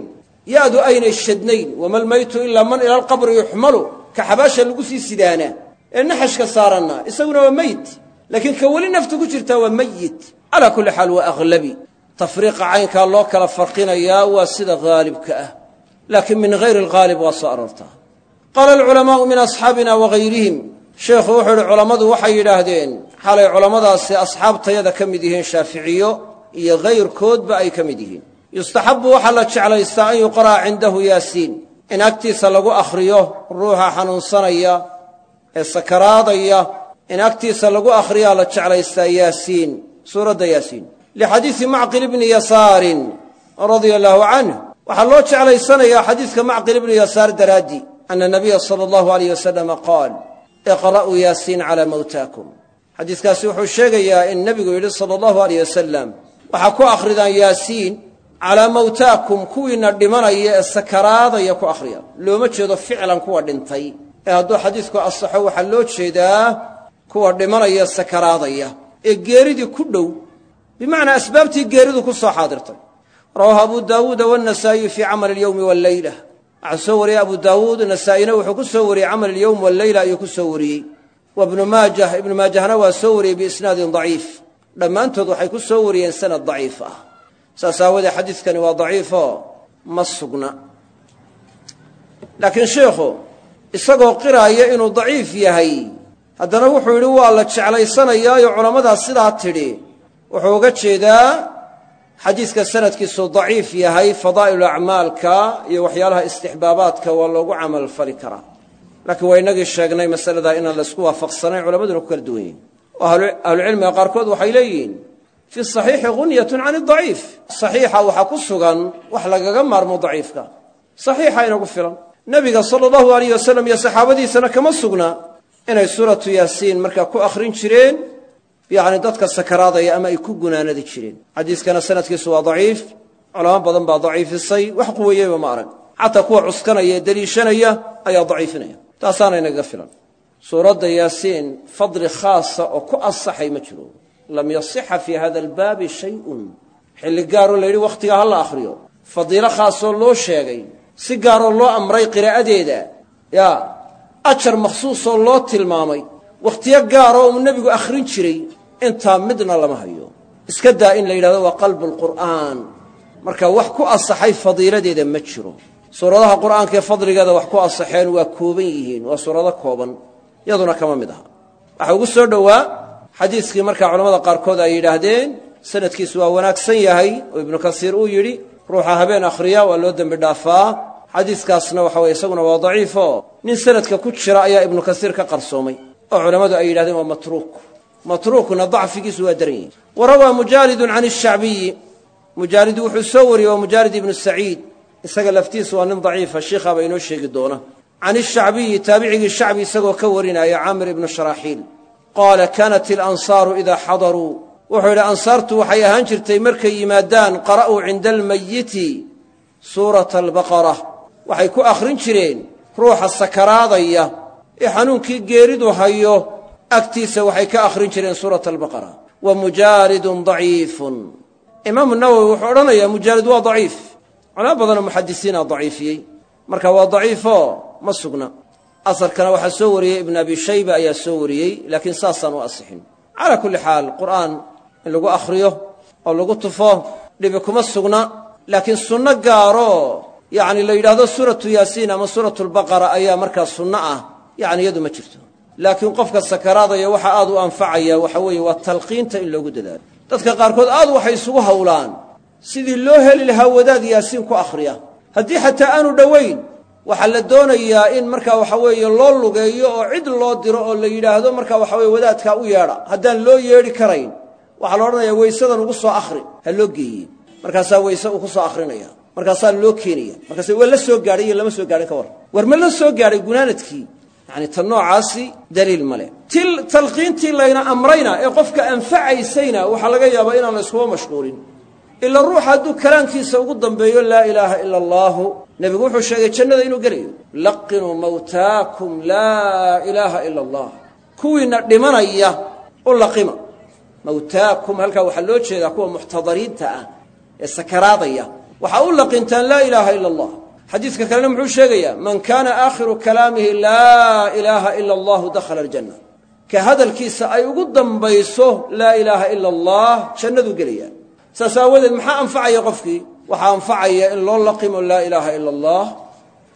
yaadu aynay shadnayn wama lmaytu ilaa man ila alqabri yuxmalu ka xabaasha lagu sii sidaana ee naxashka saaranna isaguna waa meyit laakiin ka weli naftu ku jirtaa waa mayit. Calaa kulli xaal waa aghlabi. Tafriiqa caynkaa loo kala farqinayaa waa sida haalibka ah laakiin min hayri alghaalib waa soo aroortaa qaala alculamaa'u min asxaabina wagayrihim sheekhu wuxuu yidhi culammadu waxay yidhaahdeen xalay culammadaasi asxaabtayada ka mid yihiin shaaficiyo iyo hayrkoodba ay ka mid yihiin yustaxabbu waxaa la jeclaystaa an yuqra'a cindahu yaasiin. In agtiisa lagu akhriyo ruuxa xanuunsanaya ee sakaraadaya in agtiisa lagu akhriyaa la jeclaystaa yaasiin suuradda yaasiin. Lixadiisi macqil ibni yasaarin radia allaahu canh waxaa loo jeclaysanayaa xadiidka macqil ibnu yasaar daraaddi ana nabiya sala allahu alayh wasalama qaal iqra'uu yaasiin calaa mawtaakum. Xadiiskaasi wuxuu sheegayaa in nebigu yidhi sala allahu alayh wasalam waxaa ku akhridaan yaasiin calaa mawtaakum kuwiina dhimanaya ee sakaraadaya ku akhriya looma jeedo ficlan kuwa dhintay. Ee hadduu xadiidku asaxo waxaa loo jeedaa kuwa dhimanaya sakaraadaya. Ee geeridii ku dhow bimacnaa asbaabtii geeridu ku soo xaadirtay. Rawaahu abu daawuuda wannasaa'iyu fii camali alyowmi walleyla waxaa soo wariyey abu daawuud nasaa'ina wuxuu ku soo wariyey camal alyowm walleyla ayuu ku soo wariyey. Wa ibnu maajah ibnu maajahna waa soo wariyey biisnaadin daciif. Dhammaantood waxay ku soo wariyeen sanad daciif ah saas aawadee xadiidkani waa daciifoo ma sugna laakiin sheikhu isagoo qiraaya inuu daciif yahay haddana wuxuu yidhi waa la jeclaysanayaayo culammadaas sidaa tidhi wuxuu uga jeedaa xadiidka sanadkiisu daciif yahay fadaa'il acmaalka iyo waxyaalaha istixbaabaadka waa loogu camal fali karaa laakiin waa inagii sheegnay masaladaa inaan laysku waafaqsanayn culammaduna ku kala duwan yihiin oo ahlucilmiga qaarkood waxay leeyihiin fi saxiixi gunyatun can daciif saxiixa waxaa ku sugan wax lagaga maarmo daciifka saxiixa inagu filan nebiga sala allahu alayh wasalam iyo saxaabadiisana kama sugna inay suuratu yaasiin markaa ku akhrin jireen yacni dadka sakaraadaya ama ay ku gunaanadi jireen xadiiskana sanadkiisu waa daciif culamo badan baa daciifisay wax quweeyeyba ma arag xataa kuwa cuskanaya ee deliishanaya ayaa daciifinaya taasaana inagaga filan suuradda yaasiin fadli khaasa oo ku ansaxay ma jiro lam yasixa fii hada albaabi shayun. Xilli gaaroo la yidhi wakhtigaa ha la akhriyo. Fadiilo khaasoo loo sheegay si gaaroo loo amray qiraa'adeeda yaa ajar makhsuusoo loo tilmaamay wakhtiyo gaaroo uu nebigu akhrin jiray intaa midna lama hayo. Iska daa in la yidhahdo waa qalbu lqur'aan marka wax ku asaxay fadiiladeeda ma jiro. Suuradaha qur'aanka ee fadligeeda wax ku asaxeen waa kooban yihiin waa suurado kooban yaduna kama mid aha. Waxa ugu soo dhowaa xadiiskii markaa culamada qaarkood ay yidhaahdeen sanadkiisu waa wanaagsan yahay oo ibnu kasiir uu yidhi ruuxa habeen akhriya waa loo dembi dhaafaa. Xadiiskaasna waxa weye isaguna waa daciifo. Nin sanadka ku jira ayaa ibnu kasiir ka qarsoomay oo culammadu ay yidhahdeen waa matruuk. Matruukna dacfigiisu waa daran yihi wa rawaa mujaalidun can ishacbiyi mujaalidu wuxuu soo wariyey waa mujaalid ibnu saciid. Isaga laftiisu waa nin daciifa shiikhaaba inoo sheegi doona. Can ishacbiyi taabicigii shacbi isagoo ka warinaya caamir ibnu sharaaxiil qaala kaanat ilansaaru idaa xadaruu. Wuxuu yidhi ansaartu waxay ahaan jirtay markay yimaadaan qara'uu cinda almayiti suurata albaqara waxay ku akhrin jireen ruuxa sakaraadaya ee xanuunkii geeridu hayo agtiisa waxay ka akhrin jireen suurata albaqara wa mujaalidun daciifun. Imaamu nawowi wuxuu odhanayaa mujaalid waa daciif. Culamo badanoo muxadisiina daciifiyey. Marka waa daciifoo ma sugna asarkana waxaa soo wariyey ibnu abi shayba ayaa soo wariyey laakiin saasaan u asixin. Calaa kulli xaal qur'aan in lagu akhriyo oo lagu tufo dhibi kuma sugna laakiin sunno gaaroo yacni la yidhaahdo suuratu yaasiin ama suuratu lbaqara ayaa markaa sunno ah yacni iyadu ma jirto. Laakiin qofka sakaraadaya waxa aad u anfacaya waxa weeye waa talqiinta in loogu dadaalo. Dadka qaarkood aad waxay isugu hawlaan sidii loo heli lahaa wadaad yaasiin ku akhriya. Haddii xataa aanu dhowayn waxaa la doonayaa in markaa waxa weeye loo lugeeyo oo cid loo diro oo la yidhaahdo markaa waxa weye wadaadkaa u yeedha. Haddaan loo yeedhi karayn waxaa la odhanayaa weysadan ugu soo akhri ha loo geeye markaasaa weyse uu ku soo akhrinaya. Markaasaa loo keenaya. Markaas waa la soo gaadhay lama soo gaadhin ka warran war ma la soo gaadhay gunaanadkii? Yacni tan noocaasi daliil ma leh. Ti talqiintii layna amrayna ee qofka anfacaysayna waxaa laga yaabaa inaan la iskuba mashquulin. Ila ruux hadduu kalaamkiisa ugu dambeeyo laa ilaaha ila allaahu nebigu wuxuu sheegay jannada inuu gelayo. Laqinuu mawtaakum laa ilaaha ila allah kuwiina dhimanaya u laqima. Mawtaakum halkaa waxaa loo jeedaa kuwa muxtadariinta ah ee sakaraadaya. Waxaa u laqintaan laa ilaaha ila allah xadiidka kalena muxuu sheegayaa man kaana aakhiru kalaamihi laa ilaaha ila allahu dakhala aljanna. Ka hadalkiisa ay ugu dambayso laa ilaaha ila allah jannaduu gelayaa saas aawadeed maxaa anfacaya qofkii waxaa anfacaya in loo laqimo laa ilaaha ila allah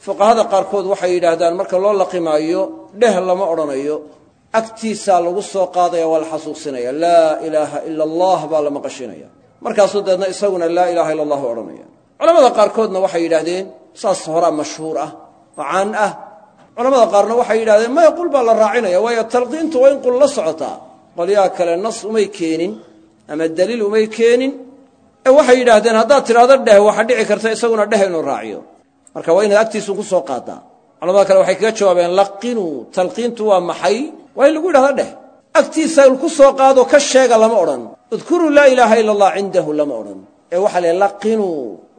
fuqahada qaarkood waxay yidhaahdaan marka loo laqimaayo dheh lama odhanayo. Agtiisaa lagu soo qaadaya waa la xasuusinaya. Laa ilaaha ila allah baa la maqashinaya. Markaasuu deedna isaguna laa ilaha illa allahu odhanaya. Culamada qaarkoodna waxay yidhaahdeen saas horaa mashhuur ah oo caan ah. Culamada qaarna waxay yidhahdeen maya qul baa la raacinaya waayo talqiintu waa in qul la socotaa qolyaha kale nas umay keenin ama daliil umay keenin ee waxay yidhaahdeen haddaad tidhahdo dheh waxaa dhici karta isaguna dheh inuu raaciyo. Marka waa inaad agtiisu ku soo qaadaa culamada kale waxay kaga jawaabeen laqinuu talqiintu waa maxay? Waa in lagu yidhahdo dheh agtiisa ku soo qaado ka sheega lama odhan. Udkuruu laa ilaaha ila allah cindahu lama odhan. Ee waxaa la laqinuu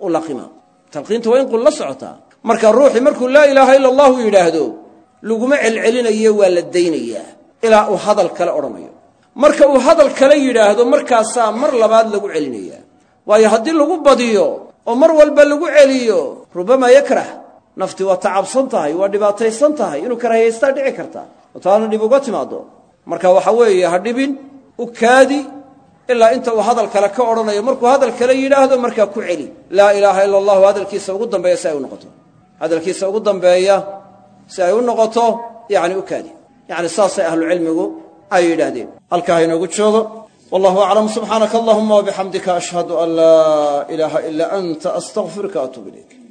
u laqima. Talqiintu waa in qul la socotaa. Marka ruuxii markuu laa ilaaha ila allahu yidhaahdo laguma celcelinayo waa la daynayaa. Ilaa uu hadal kale odhanayo. Marka uu hadal kale yidhaahdo markaasaa mar labaad lagu celinayaa waayo haddii lagu badiyo oo mar walba lagu celiyo rubamaa yakrah nafti waa tacabsan tahay waa dhibaataysan tahay inuu karahayaystaa dhici karta. Oo taana dhib uga timaado marka waxa weeye ha dhibin u kaadi ilaa inta uu hadal kale ka odhanayo. Markuu hadal kale yidhaahdo markaa ku celi. Laa ilaaha ila allahu hadalkiisa ugu dambeeya si ay u noqoto. Hadalkiisa ugu dambeeya si ay u noqoto yacni u kaadi. Yacni saasay ahlucilmigu ay yidhaahdeen. Halkaa ha inoogu joogo wallahu aclam subxaanaka allahuma wabixamdika ashhadu an laa ilaaha ilaa anta astaqfiruka atuub ilayk